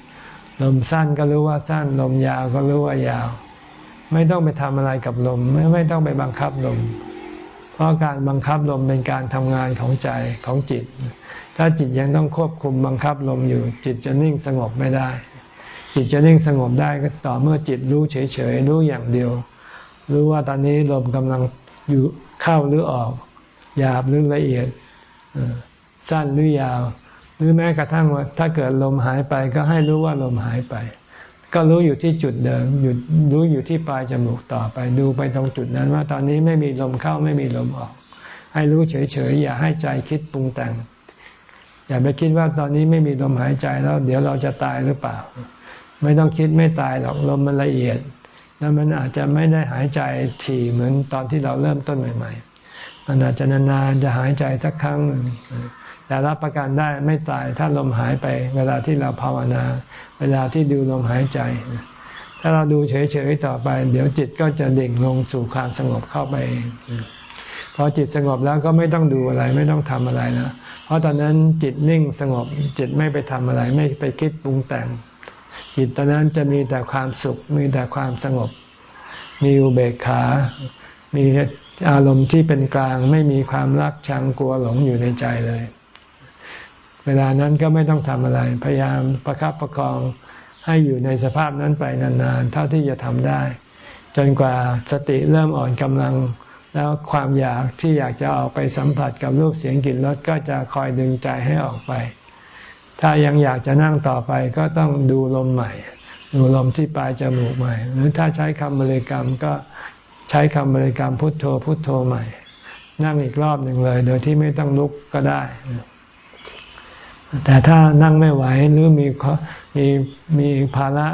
ลมสั้นก็รู้ว่าสั้น ลมยาวก็รู้ว่ายาว ไม่ต้องไปทำอะไรกับลมไม่ไม่ต้องไปบังคับลม เพราะการบังคับลมเป็นการทำงานของใจของจิต ถ้าจิตยังต้องควบคุมบังคับลมอยู่ จิตจะนิ่งสงบไม่ได้ จิตจะนิ่งสงบได้ก็ต่อเมื่อจิตรู้เฉยๆรู้อย่างเดียว รู้ว่าตอนนี้ลมกำลังอยู่เข้าหรือออกหยาบหรือละเอียดสั้นหรือยาว หรือแม้กระทั่งว่า ถ้าเกิดลมหายไปก็ให้รู้ว่าลมหายไป ก็รู้อยู่ที่จุดเดิมหยุดรู้อยู่ที่ปลายจมูกต่อไป ดูไปตรงจุดนั้นว่าตอนนี้ไม่มีลมเข้าไม่มีลมออก ให้รู้เฉยๆอย่าให้ใจคิดปรุงแต่ง อย่าไปคิดว่าตอนนี้ไม่มีลมหายใจแล้ว เดี๋ยวเราจะตายหรือเปล่า ไม่ต้องคิดไม่ตายหรอกลมมันละเอียด แล้วมันอาจจะไม่ได้หายใจถี่เหมือนตอนที่เราเริ่มต้นใหม่ ๆ มันอาจจะนานๆจะหายใจสักครั้งหนึ่งแต่รับประกันได้ไม่ตายถ้าลมหายไป เวลาที่เราภาวนา เวลาที่ดูลมหายใจ ถ้าเราดูเฉยๆต่อไป เดี๋ยวจิตก็จะดิ่งลงสู่ความสงบเข้าไป พอจิตสงบแล้วก็ไม่ต้องดูอะไร ไม่ต้องทำอะไรนะเพราะตอนนั้นจิตนิ่งสงบ จิตไม่ไปทำอะไร ไม่ไปคิดปรุงแต่ง จิตตอนนั้นจะมีแต่ความสุข มีแต่ความสงบ มีอุเบกขา มีอารมณ์ที่เป็นกลางไม่มีความรักชังกลัวหลงอยู่ในใจเลย เวลานั้นก็ไม่ต้องทำอะไร พยายามประครับประคองให้อยู่ในสภาพนั้นไปนานๆ เท่าที่จะทำได้ จนกว่าสติเริ่มอ่อนกำลัง แล้วความอยากที่อยากจะออกไปสัมผัสกับรูปเสียงกลิ่นรสก็จะคอยดึงใจให้ออกไป ถ้ายังอยากจะนั่งต่อไปก็ต้องดูลมใหม่ ดูลมที่ปลายจมูกใหม่ หรือถ้าใช้คำบริกรรมก็ใช้คำบริกรรมพุทโธพุทโธใหม่ นั่งอีกรอบหนึ่งเลย โดยที่ไม่ต้องลุกก็ได้ แต่ถ้านั่งไม่ไหวหรือมีมีมีภาระ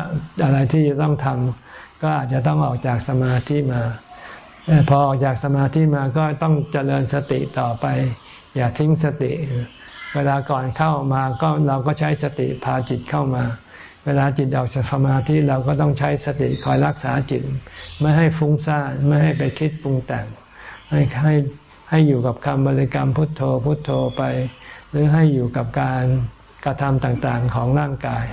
อะไรที่จะต้องทำก็อาจจะต้องออกจากสมาธิมา พอออกจากสมาธิมาก็ต้องเจริญสติต่อไป อย่าทิ้งสติ เวลาก่อนเข้ามาก็เราก็ใช้สติพาจิตเข้ามา เวลาจิตออกจากสมาธิเราก็ต้องใช้สติคอยรักษาจิต ไม่ให้ฟุ้งซ่านไม่ให้ไปคิดปรุงแต่ง ให้ให้ให้อยู่กับคำบริกรรมพุทโธพุทโธไป หรือให้อยู่กับการกระทำต่างๆของร่างกาย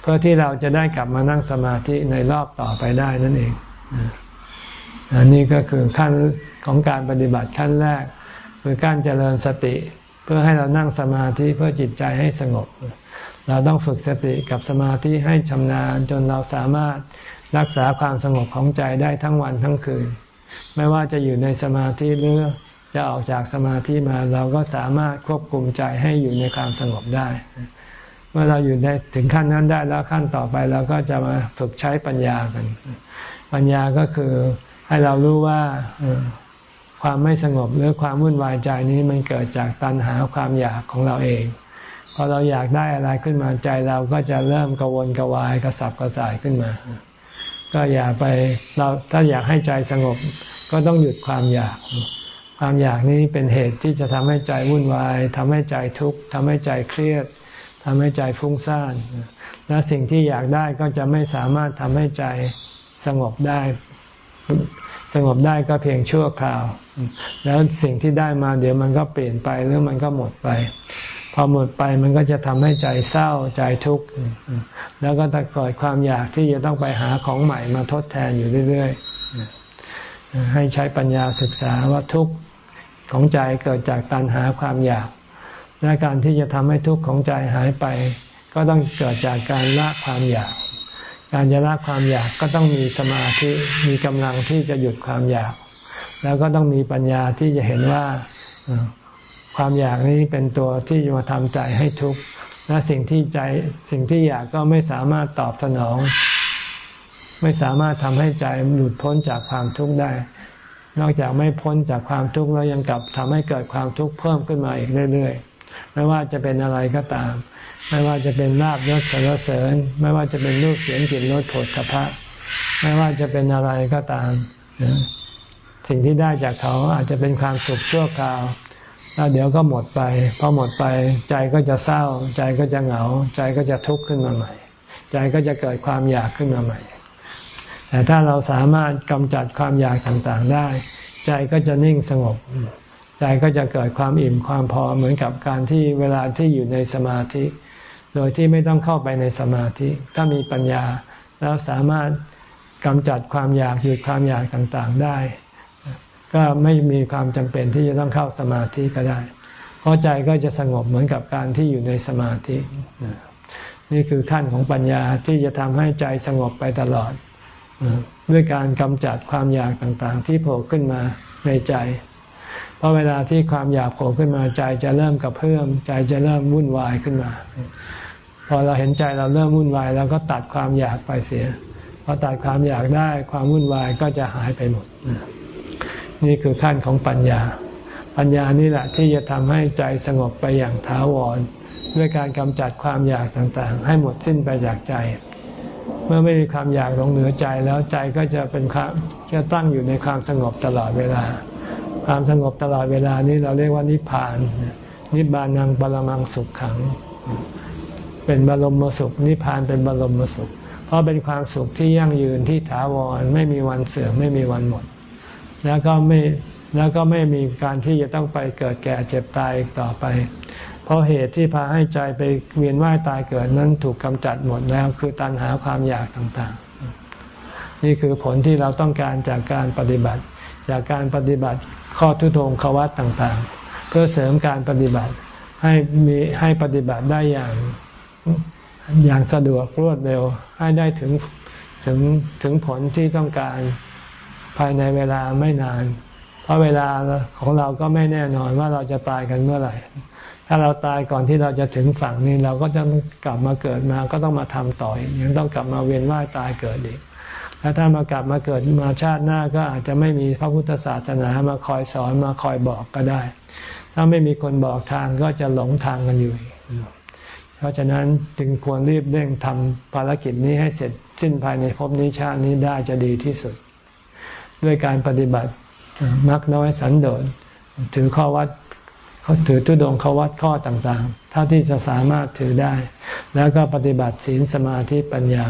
เพื่อที่เราจะได้กลับมานั่งสมาธิในรอบต่อไปได้นั่นเอง อันนี้ก็คือขั้นของการปฏิบัติขั้นแรก คือการเจริญสติ เพื่อให้เรานั่งสมาธิเพื่อจิตใจให้สงบ เราต้องฝึกสติกับสมาธิให้ชำนาญจนเราสามารถรักษาความสงบของใจได้ทั้งวันทั้งคืน ไม่ว่าจะอยู่ในสมาธิหรือจะออกจากสมาธิมาเราก็สามารถควบคุมใจให้อยู่ในความสงบได้ เมื่อเราอยู่ในถึงขั้นนั้นได้แล้วขั้นต่อไปเราก็จะมาฝึกใช้ปัญญากัน ปัญญาก็คือ ให้เรารู้ว่าความไม่สงบหรือความวุ่นวายใจนี้มันเกิดจากตัณหาความอยากของเราเอง พอเราอยากได้อะไรขึ้นมาใจเราก็จะเริ่มกังวนกวายกระสับกระส่ายขึ้นมา ก็อย่าไปเราถ้าอยากให้ใจสงบ ก็ต้องหยุดความอยาก ความอยากนี้เป็นเหตุที่จะทำให้ใจวุ่นวายทำให้ใจทุกข์ทำให้ใจเครียดทำให้ใจฟุ้งซ่านและสิ่งที่อยากได้ก็จะไม่สามารถทำให้ใจสงบได้ สงบได้ก็เพียงชั่วคราว แล้วสิ่งที่ได้มาเดี๋ยวมันก็เปลี่ยนไปหรือมันก็หมดไป พอหมดไปมันก็จะทำให้ใจเศร้าใจทุกข์แล้วก็จะเกิดความอยากที่จะต้องไปหาของใหม่มาทดแทนอยู่เรื่อยๆให้ใช้ปัญญาศึกษาว่าทุกข์ของใจเกิดจากตัณหาความอยาก และการที่จะทำให้ทุกข์ของใจหายไป ก็ต้องเกิดจากการละความอยาก การจะละความอยากก็ต้องมีสมาธิมีกำลังที่จะหยุดความอยาก แล้วก็ต้องมีปัญญาที่จะเห็นว่าความอยากนี้เป็นตัวที่จะมาทำใจให้ทุกข์และสิ่งที่ใจสิ่งที่อยากก็ไม่สามารถตอบสนอง ไม่สามารถทำให้ใจหลุดพ้นจากความทุกข์ได้ นอกจากไม่พ้นจากความทุกข์แล้วยังกลับทำให้เกิดความทุกข์เพิ่มขึ้นมาอีกเรื่อยๆไม่ว่าจะเป็นอะไรก็ตาม ไม่ว่าจะเป็นลาบยศสรรเสริญ ไม่ว่าจะเป็นรูปเสียงกลิ่นรสผลสะพะไม่ว่าจะเป็นอะไรก็ตามสิ่งที่ได้จากเขาอาจจะเป็นความสุขชั่วคราว แล้วเดี๋ยวก็หมดไปพอหมดไป ใจก็จะเศร้า ใจก็จะเหงา ใจก็จะทุกข์ขึ้นมาใหม่ ใจก็จะเกิดความอยากขึ้นมาใหม่ แต่ถ้าเราสามารถกำจัดความอยากต่างๆได้ ใจก็จะนิ่งสงบ ใจก็จะเกิดความอิ่มความพอเหมือนกับการที่เวลาที่อยู่ในสมาธิ โดยที่ไม่ต้องเข้าไปในสมาธิ ถ้ามีปัญญาแล้วสามารถกำจัดความอยากหยุดความอยากต่างๆได้ ก็ไม่มีความจำเป็นที่จะต้องเข้าสมาธิก็ได้ เพราะใจก็จะสงบเหมือนกับการที่อยู่ในสมาธิ นี่คือขั้นของปัญญาที่จะทำให้ใจสงบไปตลอด ด้วยการกำจัดความอยากต่างๆ ที่โผล่ขึ้นมาในใจ เพราะเวลาที่ความอยากโผล่ขึ้นมาใจจะเริ่มกระเพื่อมใจจะเริ่มวุ่นวายขึ้นมา พอเราเห็นใจเราเริ่มวุ่นวายเราก็ตัดความอยากไปเสียพอตัดความอยากได้ความวุ่นวายก็จะหายไปหมด นี่คือขั้นของปัญญา ปัญญานี่แหละที่จะทำให้ใจสงบไปอย่างถาวร ด้วยการกำจัดความอยากต่างๆ ให้หมดสิ้นไปจากใจ เมื่อไม่มีความอยากลงเหนือใจแล้วใจก็จะเป็นความจะตั้งอยู่ในความสงบตลอดเวลา ความสงบตลอดเวลานี้เราเรียกว่านิพพาน นิบานังปรมังสุขขัง เป็นบรมสุข นิพพานเป็นบรมสุข เพราะเป็นความสุขที่ยั่งยืนที่ถาวรไม่มีวันเสื่อมไม่มีวันหมด แล้วก็ไม่แล้วก็ไม่มีการที่จะต้องไปเกิดแก่เจ็บตายต่อไป เพราะเหตุที่พาให้ใจไปเวียนว่ายตายเกิดนั้นถูกกำจัดหมดแล้วคือตัณหาความอยากต่างๆ นี่คือผลที่เราต้องการจากการปฏิบัติ จากการปฏิบัติ ข้อทุตงควัตต่างๆ เพื่อเสริมการปฏิบัติให้มีให้ปฏิบัติได้อย่างอย่างสะดวกรวดเร็ว ให้ได้ถึงถึงถึงผลที่ต้องการภายในเวลาไม่นาน เพราะเวลาของเราก็ไม่แน่นอนว่าเราจะตายกันเมื่อไหร่ ถ้าเราตายก่อนที่เราจะถึงฝั่งนี้เราก็จะกลับมาเกิดมา ก็ต้องมาทำต่อยังต้องกลับมาเวียนว่ายตายเกิดอีก แล้วถ้ามากลับมาเกิดมาชาติหน้าก็อาจจะไม่มีพระพุทธศาสนามาคอยสอนมาคอยบอกก็ได้ ถ้าไม่มีคนบอกทางก็จะหลงทางกันอยู่ เพราะฉะนั้นจึงควรรีบเร่งทำภารกิจนี้ให้เสร็จสิ้นภายในภพนี้ชาตินี้ได้จะดีที่สุด ด้วยการปฏิบัติมักน้อยสันโดษถือข้อวัดเขาถือทุดงเขาวัดข้อต่างๆ เท่าที่จะสามารถถือได้ แล้วก็ปฏิบัติศีลสมาธิปัญญา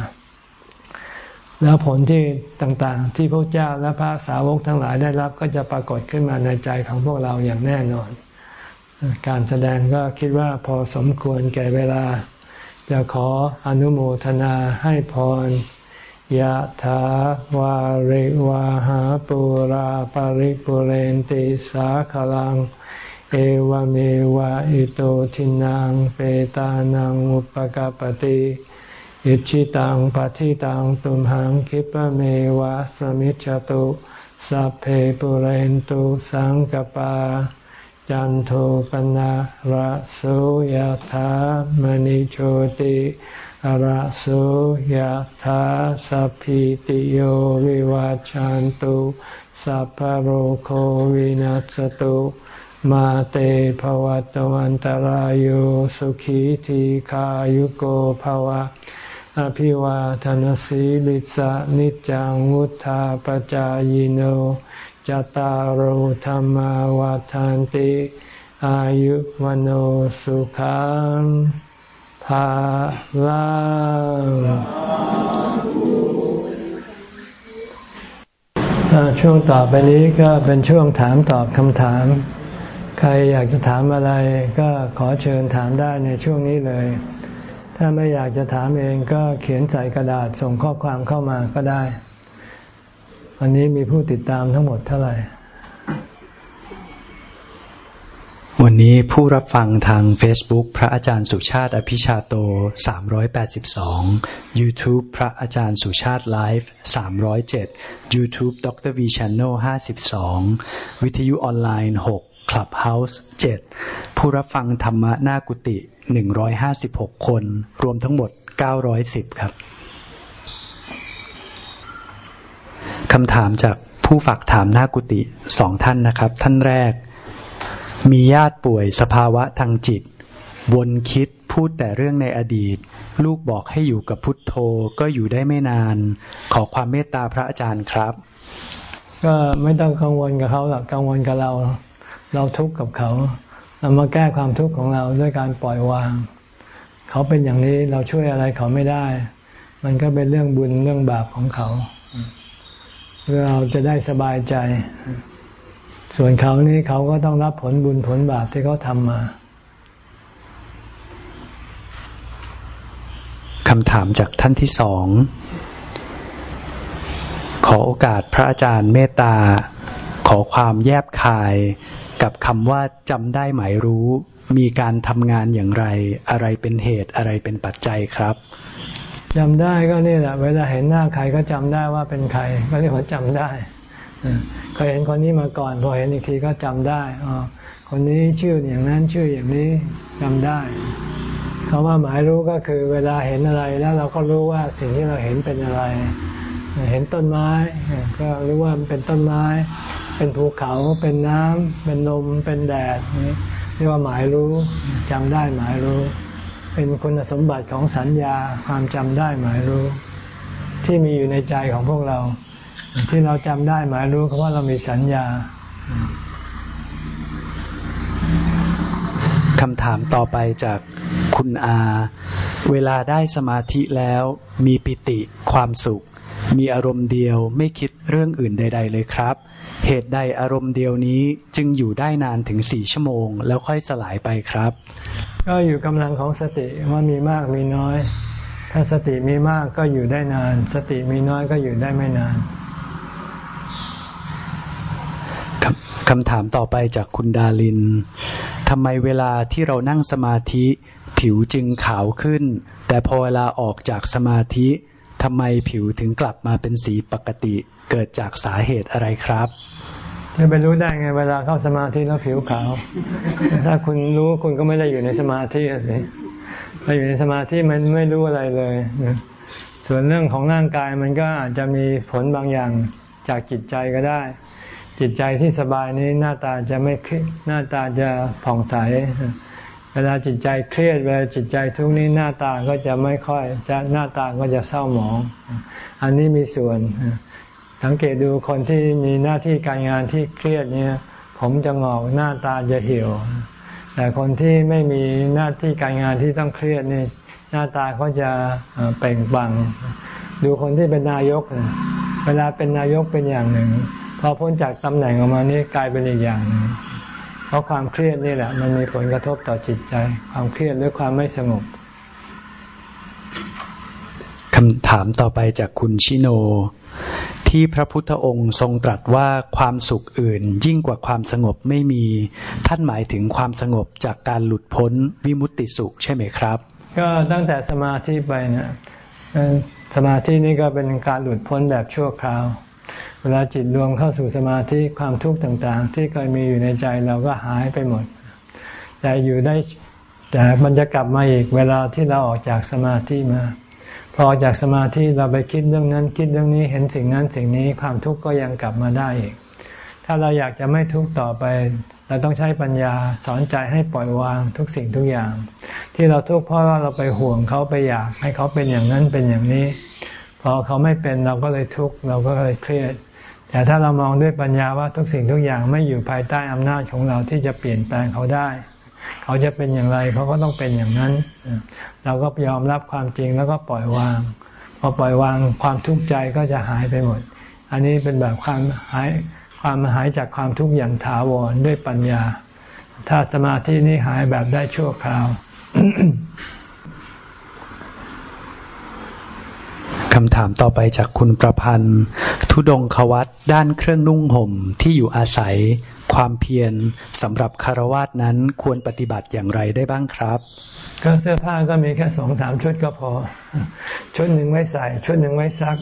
แล้วผลที่ต่างๆ ที่พระเจ้าและพระสาวกทั้งหลายได้รับก็จะปรากฏขึ้นมาในใจของพวกเราอย่างแน่นอน การแสดงก็คิดว่าพอสมควรแก่เวลา จะขออนุโมทนาให้พรยะถาวาริวาหาปุราปาริปุเรนติสาขลัง เอวเมวะอิโตทินังเปตานังอุปกาปติ อิชิตังปฏิตังตุมหังคิปะเมวะสมิจฉตุสัพเพปุเรนตุสังกปา จันโทปนะระโสยถามณิโชติระโสยธาสัพพิติโยวิวาจันตุสัพพโรโควินัสตุมาเตภวัตวันตารโยสุขีทีขายุโกภวะ อภิวาทนสีลิสะนิจังวุธาปจายโนจตารโหธรรมวาทานติ อายุวโนสุขังภาลังช่วงต่อไปนี้ก็เป็นช่วงถามตอบคำถาม ใครอยากจะถามอะไรก็ขอเชิญถามได้ในช่วงนี้เลย ถ้าไม่อยากจะถามเองก็เขียนใส่กระดาษส่งข้อความเข้ามาก็ได้ วันนี้มีผู้ติดตามทั้งหมดเท่าไหร่ วันนี้ผู้รับฟังทาง Facebook พระอาจารย์สุชาติอภิชาโต 382 YouTube พระอาจารย์สุชาติไลฟ์307 YouTube ดร V Channel 52 วิทยุออนไลน์ 6 Clubhouse 7 ผู้รับฟังธรรมะหน้ากุฏิ 156 คน รวมทั้งหมด 910 ครับคำถามจากผู้ฝากถามหน้ากุฏิสองท่านนะครับ ท่านแรก มีญาติป่วยสภาวะทางจิต วนคิดพูดแต่เรื่องในอดีต ลูกบอกให้อยู่กับพุทโธก็อยู่ได้ไม่นาน ขอความเมตตาพระอาจารย์ครับ ก็ไม่ต้องกังวลกับเขาหรอกกังวลกับเรา เราทุกข์กับเขา เรามาแก้ความทุกข์ของเราด้วยการปล่อยวาง เขาเป็นอย่างนี้เราช่วยอะไรเขาไม่ได้ มันก็เป็นเรื่องบุญเรื่องบาปของเขา เราจะได้สบายใจ ส่วนเขานี่เขาก็ต้องรับผลบุญผลบาปที่เขาทำมาคำถามจากท่านที่สอง ขอโอกาสพระอาจารย์เมตตา ขอความแยบคาย กับคำว่าจำได้หมายรู้ มีการทำงานอย่างไร อะไรเป็นเหตุอะไรเป็นปัจจัยครับจำได้ก็นี่แหละ เวลาเห็นหน้าใครก็จำได้ว่าเป็นใคร ก็เรียกว่าจำได้เคยเห็นคนนี้มาก่อน พอเห็นอีกทีก็จำได้อ๋อคนนี้ชื่ออย่างนั้นชื่ออย่างนี้จำได้เขาว่าหมายรู้ก็คือเวลาเห็นอะไรแล้วเราก็รู้ว่าสิ่งที่เราเห็นเป็นอะไร เห็นต้นไม้ ก็รู้ว่ามันเป็นต้นไม้ เป็นภูเขา เป็นน้ำ เป็นลม เป็นแดดนี่เรียกว่าหมายรู้จำได้หมายรู้ เป็นคุณสมบัติของสัญญาความจำได้หมายรู้ ที่มีอยู่ในใจของพวกเรา ที่เราจำได้หมายรู้เพราะว่าเรามีสัญญาคำถามต่อไปจากคุณอา เวลาได้สมาธิแล้วมีปิติความสุข มีอารมณ์เดียวไม่คิดเรื่องอื่นใด ๆ เลยครับ เหตุใดอารมณ์เดียวนี้จึงอยู่ได้นานถึงสี่ชั่วโมง แล้วค่อยสลายไปครับ ก็อยู่กำลังของสติว่ามีมากมีน้อย ถ้าสติมีมากก็อยู่ได้นาน สติมีน้อยก็อยู่ได้ไม่นานคำถามต่อไปจากคุณดาลิน ทำไมเวลาที่เรานั่งสมาธิ ผิวจึงขาวขึ้น แต่พอเวลาออกจากสมาธิทำไมผิวถึงกลับมาเป็นสีปกติ เกิดจากสาเหตุอะไรครับจะไปรู้ได้ไงเวลาเข้าสมาธิแล้วผิวขาว ถ้าคุณรู้คุณก็ไม่ได้อยู่ในสมาธิสิถ้าอยู่ในสมาธิมันไม่รู้อะไรเลย ส่วนเรื่องของร่างกายมันก็อาจจะมีผลบางอย่างจากจิตใจก็ได้ จิตใจที่สบายนี้หน้าตาจะไม่หน้าตาจะผ่องใส เวลาจิตใจเครียดเวลาจิตใจทุกนี้หน้าตาก็จะไม่ค่อยจะหน้าตาก็จะเศร้าหมอง อันนี้มีส่วน สังเกตดูคนที่มีหน้าที่การงานที่เครียดเนี่ยผมจะงอกหน้าตาจะเหี่ยว แต่คนที่ไม่มีหน้าที่การงานที่ต้องเครียดนี่หน้าตาเขาจะเปล่งปลั่งดูคนที่เป็นนายก เวลาเป็นนายกเป็นอย่างหนึ่ง พอพ้นจากตำแหน่งออกมานี่กลายเป็นอีกอย่างหนึ่งเพราะความเครียดนี่แหละ มันมีผลกระทบต่อจิตใจ ความเครียดหรือความไม่สงบคำถามต่อไปจากคุณชิโน ที่พระพุทธองค์ทรงตรัสว่าความสุขอื่น ยิ่งกว่าความสงบไม่มี ท่านหมายถึงความสงบจากการหลุดพ้นวิมุตติสุขใช่ไหมครับ ก็ตั้งแต่สมาธิไปนะสมาธินี่ก็เป็นการหลุดพ้นแบบชั่วคราว เวลาจิตรวมเข้าสู่สมาธิความทุกข์ต่างๆ ที่เคยมีอยู่ในใจเราก็หายไปหมด แต่อยู่ได้แต่มันจะกลับมาอีกเวลาที่เราออกจากสมาธิมา พอจากสมาธิเราไปคิดเรื่องนั้น คิดเรื่องนี้เห็นสิ่งนั้นสิ่งนี้ความทุกข์ก็ยังกลับมาได้อีก ถ้าเราอยากจะไม่ทุกข์ต่อไป เราต้องใช้ปัญญาสอนใจให้ปล่อยวางทุกสิ่งทุกอย่าง ที่เราทุกข์เพราะว่าเราไปห่วงเขาไปอยากให้เขาเป็นอย่างนั้นเป็นอย่างนี้ พอเขาไม่เป็นเราก็เลยทุกข์เราก็เลยเครียด แต่ถ้าเรามองด้วยปัญญาว่าทุกสิ่งทุกอย่างไม่อยู่ภายใต้อำนาจของเราที่จะเปลี่ยนแปลงเขาได้ เขาจะเป็นอย่างไรเขาก็ต้องเป็นอย่างนั้น เราก็ยอมรับความจริงแล้วก็ปล่อยวาง พอปล่อยวางความทุกข์ใจก็จะหายไปหมด อันนี้เป็นแบบความหายความหายจากความทุกข์อย่างถาวรด้วยปัญญา ถ้าสมาธินี้หายแบบได้ชั่วคราวำถามต่อไปจากคุณประพันธ์ ทุดงควัตด้านเครื่องนุ่งห่มที่อยู่อาศัย ความเพียรสำหรับคารวาสนั้นควรปฏิบัติอย่างไรได้บ้างครับก็เสื้อผ้าก็มีแค่สองสามชุดก็พอ ชุดหนึ่งไว้ใส่ ชุดหนึ่งไว้ซัก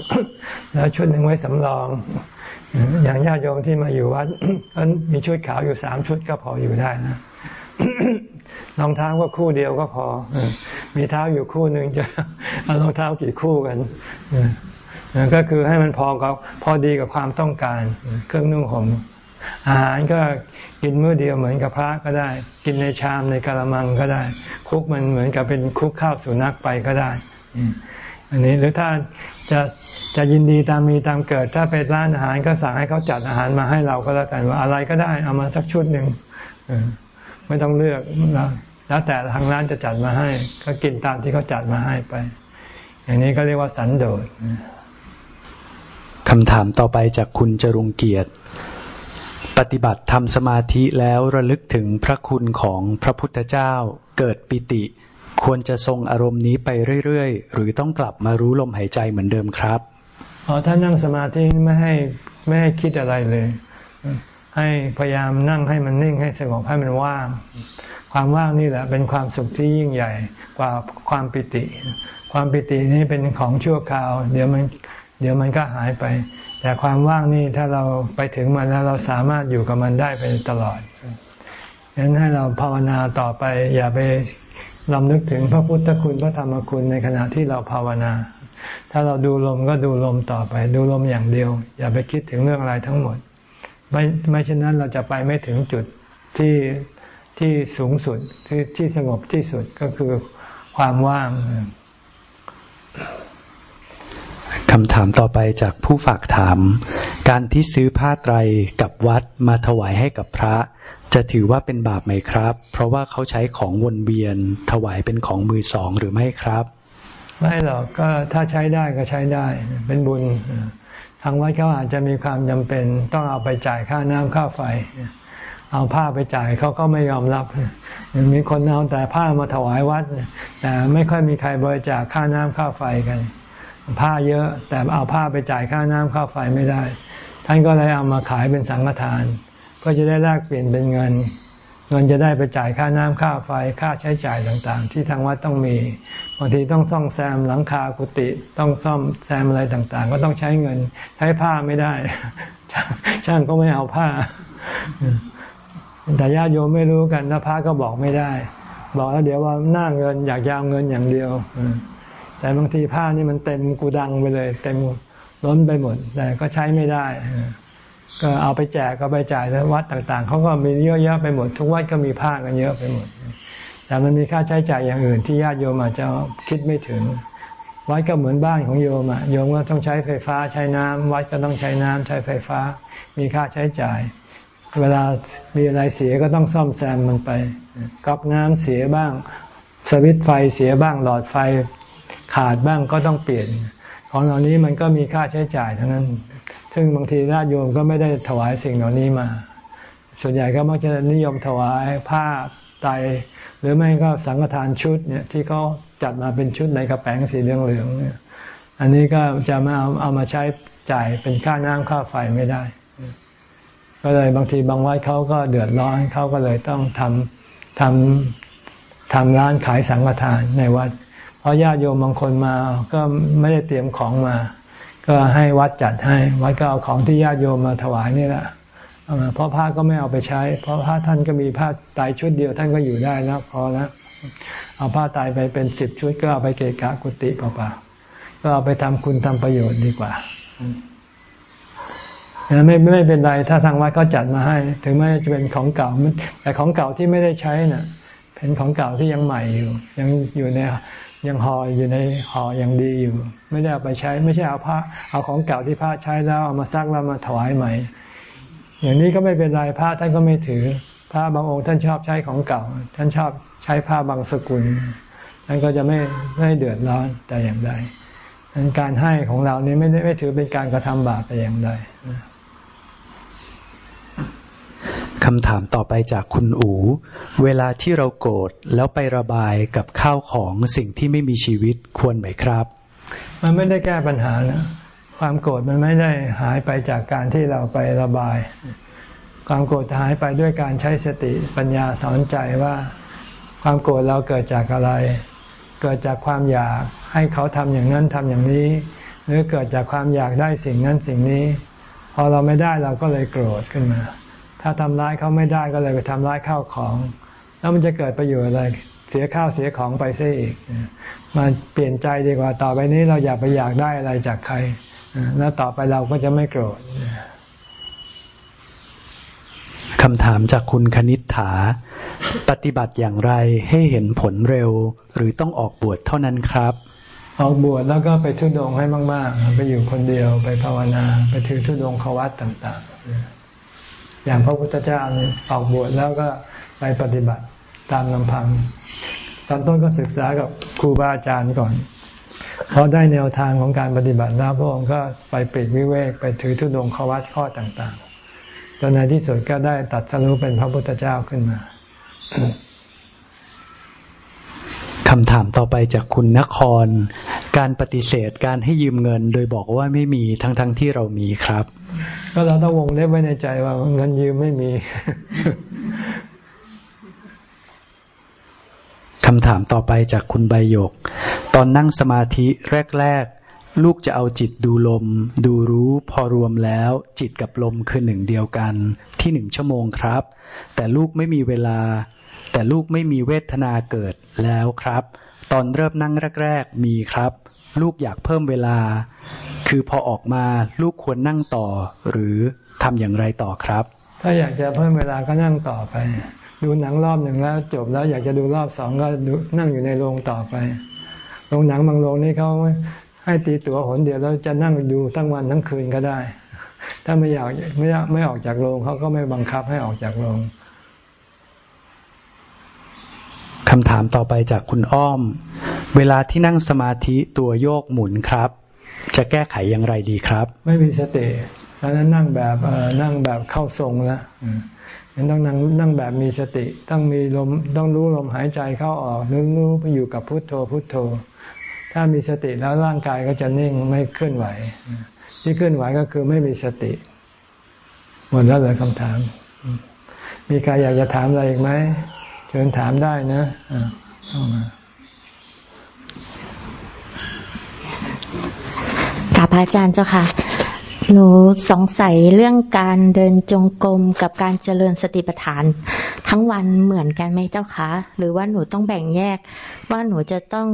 แล้วชุดหนึ่งไว้สำรอง อย่างญาติโยมที่มาอยู่วัดมีชุดขาวอยู่สามชุดก็พออยู่ได้นะ รองเท้าก็คู่เดียวก็พอ มีเท้าอยู่คู่หนึ่งจะเอารองเท้ากี่คู่กันก็คือให้มันพอกับพอดีกับความต้องการ เครื่องนุ่งห่มอาหารก็กินมื้อเดียวเหมือนกับพระก็ได้ กินในชามในกระมังก็ได้ คุกมันเหมือนกับเป็นคุกข้าวสุนัขไปก็ได้ อันนี้หรือถ้าจะจะยินดีตามมีตามเกิด ถ้าไปร้านอาหารก็สั่งให้เขาจัดอาหารมาให้เราก็แล้วกันว่าอะไรก็ได้เอามาสักชุดหนึ่ง ไม่ต้องเลือกแล้วแต่ทางร้านจะจัดมาให้ ก็กินตามที่เขาจัดมาให้ไป อย่างนี้ก็เรียกว่าสันโดษคำถามต่อไปจากคุณจรุงเกียรติ ปฏิบัติทำสมาธิแล้วระลึกถึงพระคุณของพระพุทธเจ้าเกิดปิติ ควรจะทรงอารมณ์นี้ไปเรื่อยๆ หรือต้องกลับมารู้ลมหายใจเหมือนเดิมครับอ๋อถ้านั่งสมาธิไม่ให้ไม่ให้คิดอะไรเลย ให้พยายามนั่งให้มันนิ่งให้สงบให้มันว่าง ความว่างนี่แหละ เป็นความสุขที่ยิ่งใหญ่กว่าความปิติ ความปิตินี้เป็นของชั่วคราว เดี๋ยวมันเดี๋ยวมันก็หายไป แต่ความว่างนี่ถ้าเราไปถึงมันแล้วเราสามารถอยู่กับมันได้ไปตลอดฉะนั้นให้เราภาวนาต่อไป อย่าไปลำนึกถึงพระพุทธคุณพระธรรมคุณในขณะที่เราภาวนา ถ้าเราดูลมก็ดูลมต่อไป ดูลมอย่างเดียว อย่าไปคิดถึงเรื่องอะไรทั้งหมด ไม่ไม่เช่นนั้นเราจะไปไม่ถึงจุดที่ที่สูงสุดที่ที่สงบที่สุดก็คือความว่างคำถามต่อไปจากผู้ฝากถาม การที่ซื้อผ้าไตรกับวัดมาถวายให้กับพระ จะถือว่าเป็นบาปไหมครับ เพราะว่าเขาใช้ของวนเวียน ถวายเป็นของมือสองหรือไม่ครับ ไม่หรอกก็ถ้าใช้ได้ก็ใช้ได้ เป็นบุญทางวัดเขาอาจจะมีความจำเป็น ต้องเอาไปจ่ายค่าน้ำค่าไฟ เอาผ้าไปจ่ายเขาก็ไม่ยอมรับ มีคนเอาแต่ผ้ามาถวายวัด แต่ไม่ค่อยมีใครบริจาคค่าน้ำค่าไฟกัน ผ้าเยอะแต่เอาผ้าไปจ่ายค่าน้ำค่าไฟไม่ได้ ท่านก็เลยเอามาขายเป็นสังฆทาน ก็จะได้แลกเปลี่ยนเป็นเงินเงินจะได้ไปจ่ายค่าน้ำค่าไฟค่าใช้จ่ายต่างๆ ที่ทางวัดต้องมี บางทีต้องซ่อมแซมหลังคากุฏิต้องซ่อมแซมอะไรต่างๆ ก็ต้องใช้เงิน ใช้ผ้าไม่ได้ ช่างก็ไม่เอาผ้า แต่ญาติโยมไม่รู้กันนะพระก็บอกไม่ได้ บอกแล้วเดี๋ยวว่าหน้าเงินอยากจะเอาเงินอย่างเดียวแต่บางทีผ้านี่มันเต็มกูดังไปเลย เต็มล้นไปหมด แต่ก็ใช้ไม่ได้ก็เอาไปแจกก็ไปจ่ายแล้ววัดต่าง ๆเขาก็มีเยอะแยะไปหมด ทุกวัดก็มีผ้ากันเยอะไปหมด แต่มันมีค่าใช้จ่ายอย่างอื่นที่ญาติโยมอาจจะคิดไม่ถึง วัดก็เหมือนบ้านของโยมอะโยมก็ต้องใช้ไฟฟ้าใช้น้ำวัดก็ต้องใช้น้ำใช้ไฟฟ้า มีค่าใช้จ่าย เวลามีอะไรเสียก็ต้องซ่อมแซมมันไปก๊อกน้ำเสียบ้าง สวิตไฟเสียบ้างหลอดไฟขาดบ้างก็ต้องเปลี่ยน ของเหล่านี้มันก็มีค่าใช้จ่ายทั้งนั้น ซึ่งบางทีญาติโยมก็ไม่ได้ถวายสิ่งเหล่านี้มา ส่วนใหญ่ก็มักจะนิยมถวายผ้าไต รือไม่ก็สังฆทานชุดเนี่ยที่เขาจัดมาเป็นชุดในกระแป้งสีเหลืองๆเนี่ยอันนี้ก็จะมาเอาเอามาใช้จ่ายเป็นค่าน้ำค่าไฟไม่ได้ ก็เลยบางทีบางวัดเขาก็เดือดร้อนเขาก็เลยต้องทำทำทำร้านขายสังฆทานในวัด เพราะญาติโยมบางคนมาก็ไม่ได้เตรียมของมา ก็ให้วัดจัดให้ วัดก็เอาของที่ญาติโยมมาถวายนี่แหละ เพราะผ้าก็ไม่เอาไปใช้ เพราะผ้าท่านก็มีผ้าตายชุดเดียวท่านก็อยู่ได้แล้วพอแล้วเอาผ้าตายไปเป็นสิบชุดก็เอาไปเกะกะกุฏิเปล่าๆก็เอาไปทำคุณทำประโยชน์ดีกว่าไม่ไม่เป็นไรถ้าทางวัดเขาจัดมาให้ ถึงแม้จะเป็นของเก่าแต่ของเก่าที่ไม่ได้ใช้น่ะ เป็นของเก่าที่ยังใหม่อยู่ ยังอยู่ในยังห่ออยู่ในห่อยังดีอยู่ ไม่ได้เอาไปใช้ ไม่ใช่เอาผ้าเอาของเก่าที่ผ้าใช้แล้วเอามาซักแล้วมาถวายใหม่ อย่างนี้ก็ไม่เป็นไรผ้าท่านก็ไม่ถือผ้าบางองค์ท่านชอบใช้ของเก่า ท่านชอบใช้ผ้าบางสกุลท่านก็จะไม่ไม่เดือดร้อนแต่อย่างใดการให้ของเรานี้ไม่ได้ไม่ถือเป็นการกระทำบาปแต่อย่างใดคำถามต่อไปจากคุณอู เวลาที่เราโกรธแล้วไประบายกับข้าวของสิ่งที่ไม่มีชีวิตควรไหมครับ มันไม่ได้แก้ปัญหานะ ความโกรธมันไม่ได้หายไปจากการที่เราไประบาย ความโกรธหายไปด้วยการใช้สติปัญญาสอนใจว่า ความโกรธเราเกิดจากอะไร เกิดจากความอยากให้เขาทำอย่างนั้นทำอย่างนี้ หรือเกิดจากความอยากได้สิ่งนั้นสิ่งนี้ พอเราไม่ได้เราก็เลยโกรธขึ้นมา ถ้าทำร้ายเขาไม่ได้ก็เลยไปทำร้ายข้าวของ แล้วมันจะเกิดประโยชน์อะไรเสียข้าวเสียของไปซะอีกมาเปลี่ยนใจดีกว่าต่อไปนี้เราอย่าไปอยากได้อะไรจากใคร แล้วต่อไปเราก็จะไม่โกรธคำถามจากคุณคณิษฐา ปฏิบัติอย่างไรให้เห็นผลเร็ว หรือต้องออกบวชเท่านั้นครับ ออกบวชแล้วก็ไปทุดงให้มาก ๆ ไปอยู่คนเดียวไปภาวนา ไปถือทุดงขวัตต่าง ๆ อย่างพระพุทธเจ้านี่ออกบวชแล้วก็ไปปฏิบัติตามลำพัง ตอนต้นก็ศึกษากับครูบาอาจารย์ก่อน พอได้แนวทางของการปฏิบัติแล้วพระองค์ก็ไปปิดวิเวกไปถือทุดงขวัตข้อต่างจนในที่สุดก็ได้ตัดสรุปเป็นพระพุทธเจ้าขึ้นมาคำถามต่อไปจากคุณนคร การปฏิเสธการให้ยืมเงิน โดยบอกว่าไม่มีทั้งๆทที่เรามีครับ ก็เราต้องวงเล็บไว้ในใจว่าเงินยืมไม่มี คำถามต่อไปจากคุณใบยก ตอนนั่งสมาธิแรกลูกจะเอาจิตดูลม ดูรู้พอรวมแล้ว จิตกับลมคือหนึ่งเดียวกัน ที่หนึ่งชั่วโมงครับ แต่ลูกไม่มีเวลา แต่ลูกไม่มีเวทนาเกิดแล้วครับ ตอนเริ่มนั่งแรก ๆ มีครับ ลูกอยากเพิ่มเวลา คือพอออกมาลูกควรนั่งต่อ หรือทำอย่างไรต่อครับ ถ้าอยากจะเพิ่มเวลาก็นั่งต่อไป ดูหนังรอบหนึ่งแล้ว จบแล้วอยากจะดูรอบสองก็นั่งอยู่ในโรงต่อไปโรงหนังบางโรงนี่เขาให้ตีตัวหนเดียวแล้วจะนั่งดูทั้งวันทั้งคืนก็ได้ ถ้าไม่อยากไม่อยากไม่ออกจากโรงเขาก็ไม่บังคับให้ออกจากโรงคำถามต่อไปจากคุณอ้อม เวลาที่นั่งสมาธิตัวโยกหมุนครับ จะแก้ไขอย่างไรดีครับ ไม่มีสติตอนนั้นนั่งแบบนั่งแบบเข้าทรงแล้ว ยังต้องนั่งนั่งแบบมีสติ ต้องมีลมต้องรู้ลมหายใจเข้าออกรู้รู้ไปอยู่กับพุทโธพุทโธ ถ้ามีสติแล้วร่างกายก็จะนิ่งไม่เคลื่อนไหว ที่เคลื่อนไหวก็คือไม่มีสติหมดแล้วเลยคำถาม มีใครอยากจะถามอะไรอีกไหมเชิญถามได้นะเข้ามากราบอาจารย์เจ้าค่ะ หนูสงสัยเรื่องการเดินจงกรมกับการเจริญสติปัฏฐาน ทั้งวันเหมือนกันไหมเจ้าคะ หรือว่าหนูต้องแบ่งแยก ว่าหนูจะต้อง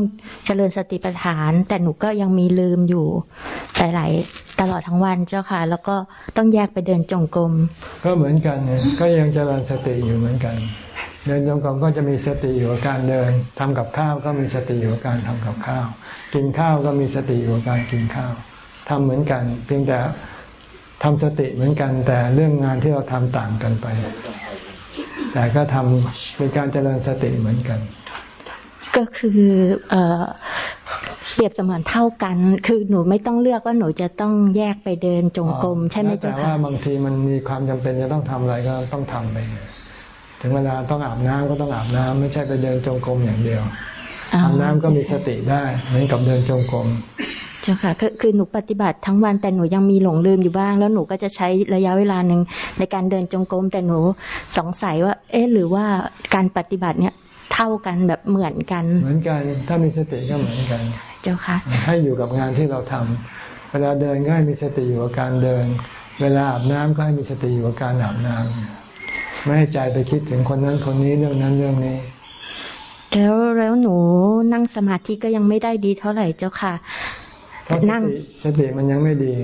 เจริญสติปัฏฐาน แต่หนูก็ยังมีลืมอยู่หลายๆตลอดทั้งวันเจ้าค่ะ แล้วก็ต้องแยกไปเดินจงกรมก็เหมือนกันก็ยังเจริญสติอยู่เหมือนกัน เดินจงกรมก็จะมีสติอยู่กับการเดินทำกับข้าวก็มีสติอยู่กับการทำกับข้าว กินข้าวก็มีสติอยู่กับการกินข้าว ทำเหมือนกัน เพียงแต่ทำสติเหมือนกัน แต่เรื่องงานที่เราทำต่างกันไป แต่ก็ทำเป็นการเจริญสติเหมือนกัน ก็คือเอเปรียบเสมือนเท่ากัน คือหนูไม่ต้องเลือกว่าหนูจะต้องแยกไปเดินจงกรมใช่ไหมเจ้าค่ะแต่ว่าบางทีมันมีความจำเป็นจะต้องทำอะไรก็ต้องทำไป ถึงเวลาต้องอาบน้ำก็ต้องอาบน้ำไม่ใช่ไปเดินจงกรมอย่างเดียวอาบน้ำก็มีสติได้เหมือนกับเดินจงกรม เจ้าค่ะคือคือหนูปฏิบัติทั้งวันแต่หนูยังมีหลงลืมอยู่บ้าง แล้วหนูก็จะใช้ระยะเวลาหนึ่งในการเดินจงกรมแต่หนูสงสัยว่า เอ๊ะหรือว่าการปฏิบัติเนี้ยเท่ากันแบบเหมือนกัน เหมือนกันถ้ามีสติก็เหมือนกัน เจ้าค่ะ ให้อยู่กับงานที่เราทำเวลาเดินก็ให้มีสติอยู่กับการเดิน เวลาอาบน้ำก็ให้มีสติอยู่กับการอาบน้ำไม่ให้ใจไปคิดถึงคนนั้นคนนี้เรื่องนั้นเรื่องนี้แล้วแล้วหนูนั่งสมาธิก็ยังไม่ได้ดีเท่าไหร่เจ้าค่ะ นั่งสติมันยังไม่ดี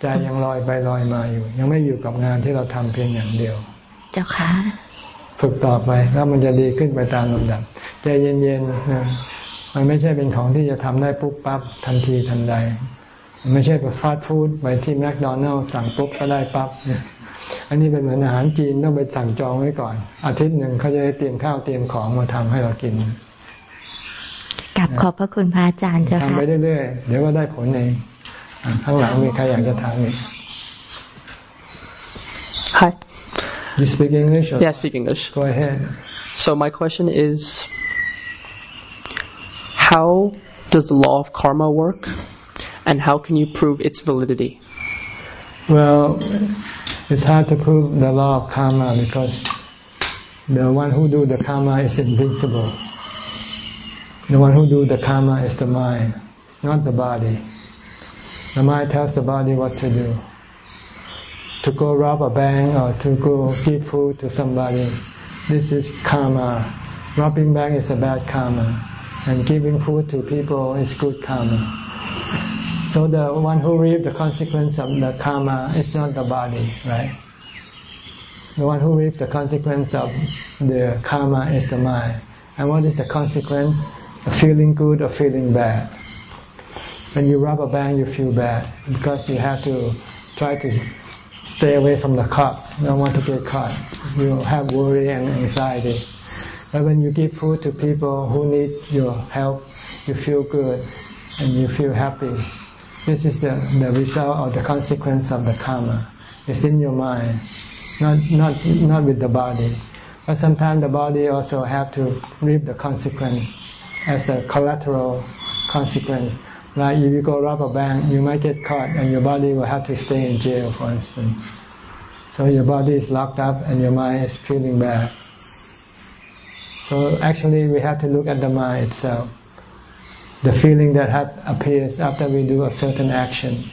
ใจยังลอยไปลอยมาอยู่ ยังไม่อยู่กับงานที่เราทำเพียงอย่างเดียว เจ้าค่ะฝึกต่อไปแล้วมันจะดีขึ้นไปตามลำดับใจเย็นๆนะมันไม่ใช่เป็นของที่จะทำได้ปุ๊บปั๊บทันทีทันใด มันไม่ใช่แบบฟาสต์ฟู้ดไปที่แมคโดนัลล์สั่งปุ๊บก็ได้ปั๊บอันนี้เป็นเหมือนอาหารจีนต้องไปสั่งจองไว้ก่อน อาทิตย์หนึ่งเขาจะได้เตรียมข้าวเตรียมของมาทำให้เรากิน กับขอบพระคุณพระอาจารย์เจ้าค่ะทำไปเรื่อยๆเดี๋ยวก็ได้ผลเองข้างหลังมีใครอยากจะถามอีก Hi You speak English? Or? Yeah, I speak English. Go ahead. So my question is, how does the law of karma work, and how can you prove its validity? Well, it's hard to prove the law of karma because the one who do the karma is invincible. The one who do the karma is the mind, not the body. The mind tells the body what to do to go rob a bank or to go give food to somebody. This is karma. Robbing bank is a bad karma, and giving food to people is good karma. So the one who reap the consequence of the karma is not the body, right? The one who reaps the consequence of the karma is the mind. And what is the consequence? Feeling good or feeling bad. When you rob a bank, you feel bad because you have to try to stay away from the caught. don't want to get caught. You have worry and anxiety. But when you give food to people who need your help, you feel good and you feel happy. This is the, the result or the consequence of the karma. It's in your mind, not not not with the body. But sometimes the body also have to reap the consequence as a collateral consequence. Like if you go rob a bank, you might get caught and your body will have to stay in jail, for instance. So your body is locked up and your mind is feeling bad. So actually we have to look at the mind itself. The feeling that appears after we do a certain action.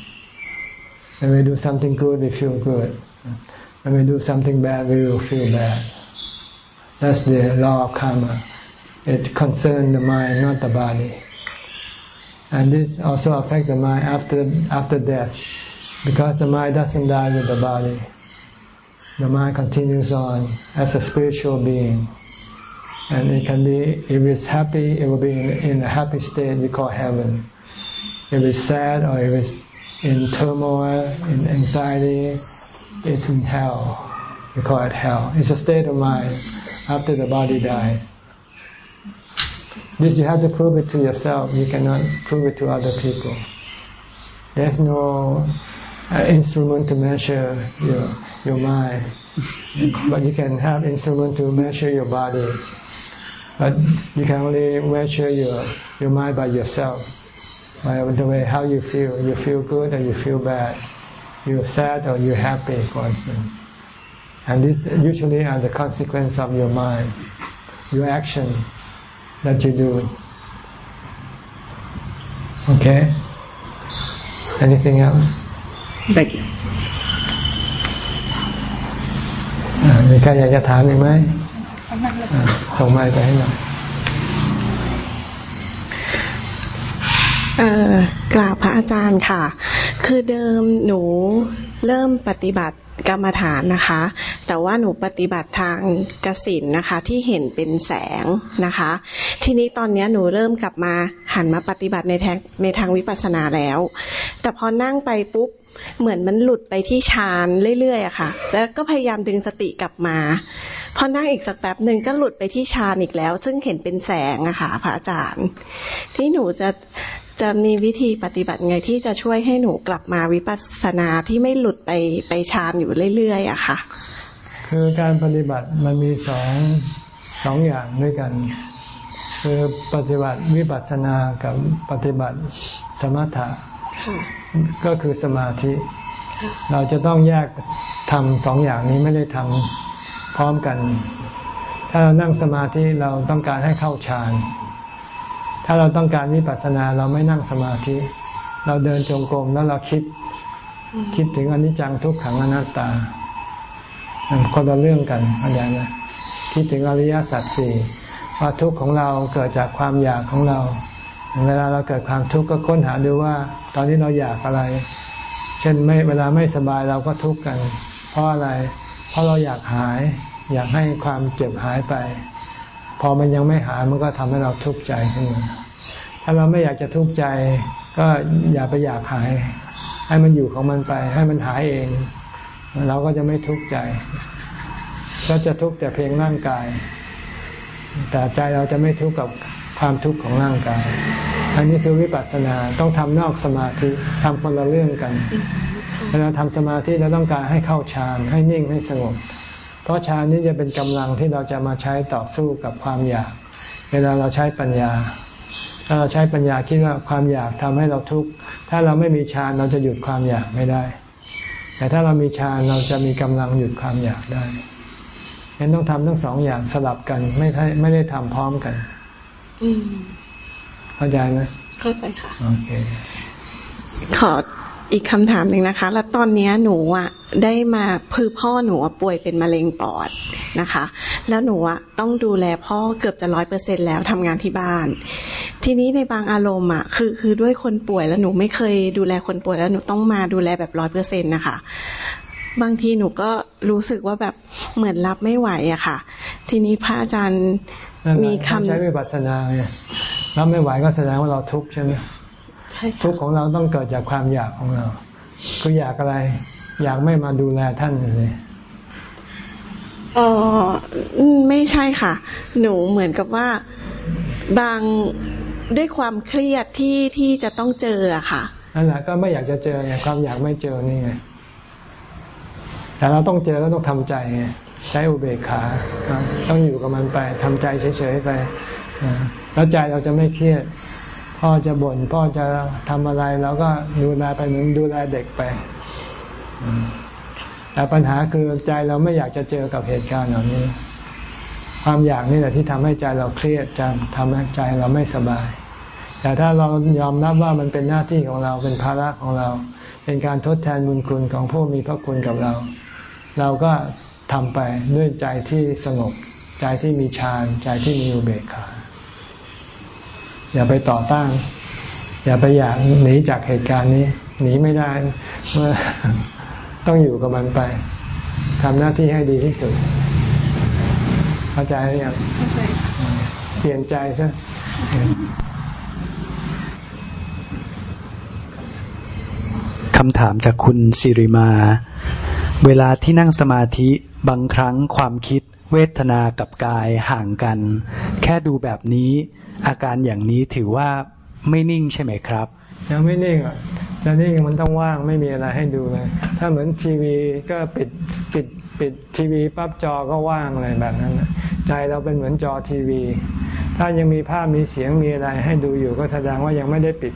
When we do something good, we feel good. When we do something bad, we will feel bad. That's the law of karma. It concerns the mind, not the body and this also affects the mind after after death, because the mind doesn't die with the body. The mind continues on as a spiritual being, and it can be if it's happy, it will be in, in a happy state we call heaven. If it's sad or if it's in turmoil, in anxiety, it's in hell. We call it hell. It's a state of mind after the body dies. This you have to prove it to yourself. You cannot prove it to other people. There's no uh, instrument to measure your your mind, but you can have instrument to measure your body. But you can only measure your your mind by yourself, by the way how you feel. You feel good or you feel bad. You're sad or you're happy, for instance. And these usually are the consequence of your mind, your action that you do. Okay? Anything else? Thank you. มีใครอยากจะถามอีกไหมส่งไม้ไปให้หน่อยกราบพระอาจารย์ค่ะ คือเดิมหนูเริ่มปฏิบัติ กรรมฐานนะคะ แต่ว่าหนูปฏิบัติทางกสินนะคะที่เห็นเป็นแสงนะคะ ทีนี้ตอนนี้หนูเริ่มกลับมาหันมาปฏิบัติในทางในทางวิปัสสนาแล้ว แต่พอนั่งไปปุ๊บเหมือนมันหลุดไปที่ฌานเรื่อยๆอะค่ะ แล้วก็พยายามดึงสติกลับมา พอนั่งอีกสักแป๊บหนึ่งก็หลุดไปที่ฌานอีกแล้ว ซึ่งเห็นเป็นแสงอะค่ะพระอาจารย์ ที่หนูจะ จะมีวิธีปฏิบัติไงที่จะช่วยให้หนูกลับมาวิปัสสนาที่ไม่หลุดไปไปฌานอยู่เรื่อยๆอะค่ะ คือการปฏิบัติมันมีสองสองอย่างด้วยกัน คือปฏิบัติวิปัสสนากับปฏิบัติสมถะก็คือสมาธิ เราจะต้องแยกทำสองอย่างนี้ไม่ได้ทำพร้อมกัน ถ้าเรานั่งสมาธิเราต้องการให้เข้าฌาน ถ้าเราต้องการวิปัสสนาเราไม่นั่งสมาธิ เราเดินจงกรมแล้วเราคิด คิดถึงอนิจจังทุกขังอนัตตาคนละเรื่องกันเข้าใจไหมคิดถึงอริยสัจสี่ว่าทุกข์ของเราเกิดจากความอยากของเรา เวลาเราเกิดความทุกข์ก็ค้นหาดูว่า ตอนนี้เราอยากอะไร เช่นไม่เวลาไม่สบายเราก็ทุกข์กัน เพราะอะไร เพราะเราอยากหาย อยากให้ความเจ็บหายไป พอมันยังไม่หายมันก็ทำให้เราทุกข์ใจขึ้นมาถ้าเราไม่อยากจะทุกข์ใจ ก็อย่าไปอยากหาย ให้มันอยู่ของมันไป ให้มันหายเอง เราก็จะไม่ทุกข์ใจก็จะทุกข์แต่เพียงร่างกาย แต่ใจเราจะไม่ทุกข์กับความทุกข์ของร่างกาย อันนี้คือวิปัสสนาต้องทำนอกสมาธิทำคนละเรื่องกันเวลาทำสมาธิเราต้องการให้เข้าฌานให้นิ่งให้สงบ เพราะฌานนี้จะเป็นกำลังที่เราจะมาใช้ต่อสู้กับความอยาก เวลาเราใช้ปัญญา ถ้าเราใช้ปัญญาคิดว่าความอยากทำให้เราทุกข์ถ้าเราไม่มีฌานเราจะหยุดความอยากไม่ได้ แต่ถ้าเรามีฌานเราจะมีกำลังหยุดความอยากได้ฉะนั้นต้องทำทั้งสองอย่างสลับกันไม่ใช่ไม่ได้ทำพร้อมกัน อืมเข้าใจไหมเข้าใจค่ะโอเคขอ อีกคำถามหนึ่งนะคะ แล้วตอนนี้หนูอะได้มาคือพ่อหนูป่วยเป็นมะเร็งปอดนะคะ แล้วหนูอะต้องดูแลพ่อเกือบจะร้อยเปอร์เซ็นแล้วทำงานที่บ้าน ทีนี้ในบางอารมณ์อะคือคือด้วยคนป่วยแล้วหนูไม่เคยดูแลคนป่วยแล้วหนูต้องมาดูแลแบบร้อยเปอร์เซ็นต์นะคะบางทีหนูก็รู้สึกว่าแบบเหมือนรับไม่ไหวอะค่ะ ทีนี้พระอาจารย์มีคำใช้วิปัสสนาไงรับไม่ไหวก็แสดงว่าเราทุกข์ใช่ไหม ทุค่ะกข์ของเราต้องเกิดจากความอยากของเราคืออยากอะไร อยากไม่มาดูแลท่านเลยเอออืมไม่ใช่ค่ะ หนูเหมือนกับว่าบางด้วยความเครียดที่ที่จะต้องเจออะค่ะนั่นแหละก็ไม่อยากจะเจอไงความอยากไม่เจอนี่ไงแต่เราต้องเจอก็ต้องทำใจไงใช้อุเบกขาต้องอยู่กับมันไปทำใจเฉยๆไปอ่าแล้วใจเราจะไม่เครียด พ่อจะบ่นพ่อจะทำอะไรเราก็ดูแลไปเหมือนดูแลเด็กไปแต่ปัญหาคือใจเราไม่อยากจะเจอกับเหตุการณ์เหล่านี้ ความอยากนี่แหละที่ทำให้ใจเราเครียดจะทำให้ใจเราไม่สบาย แต่ถ้าเรายอมรับว่ามันเป็นหน้าที่ของเราเป็นภาระของเรา เป็นการทดแทนบุญคุณของผู้มีพระคุณกับเรา เราก็ทำไปด้วยใจที่สงบใจที่มีฌานใจที่มีอุเบกขา อย่าไปต่อต้าน อย่าไปอยากหนีจากเหตุการณ์นี้ หนีไม่ได้เมื่อต้องอยู่กับมันไปทำหน้าที่ให้ดีที่สุด เข้าใจหรือยังเปลี่ยนใจซะคำถามจากคุณสิริมา เวลาที่นั่งสมาธิบางครั้งความคิดเวทนากับกายห่างกัน แค่ดูแบบนี้ อาการอย่างนี้ถือว่าไม่นิ่งใช่ไหมครับ ยังไม่นิ่งอะจะนิ่งมันต้องว่างไม่มีอะไรให้ดูเลย ถ้าเหมือนทีวีก็ปิดปิดปิดทีวีปั๊บจอก็ว่างเลยแบบนั้นใจเราเป็นเหมือนจอทีวี ถ้ายังมีภาพมีเสียงมีอะไรให้ดูอยู่ก็แสดงว่ายังไม่ได้ปิด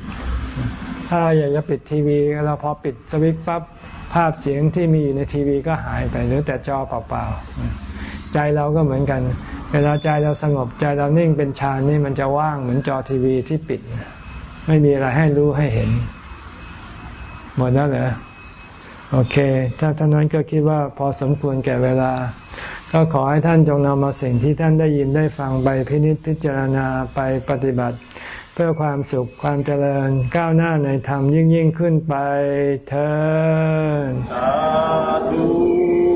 ถ้าเราอยากจะปิดทีวี เราพอปิดสวิตช์ปั๊บภาพเสียงที่มีอยู่ในทีวีก็หายไปเหลือแต่จอเปล่าๆ ใจเราก็เหมือนกัน เวลาใจเราสงบใจเรานิ่งเป็นฌานนี่มันจะว่างเหมือนจอทีวีที่ปิด ไม่มีอะไรให้รู้ให้เห็น หมดแล้วเหรอโอเค ถ้าท่านนั้นก็คิดว่าพอสมควรแก่เวลา ก็ขอให้ท่านจงนำมาสิ่งที่ท่านได้ยินได้ฟังไปพินิจพิจารณาไปปฏิบัติ เพื่อความสุขความเจริญก้าวหน้าในธรรมยิ่งยิ่งขึ้นไปเธอ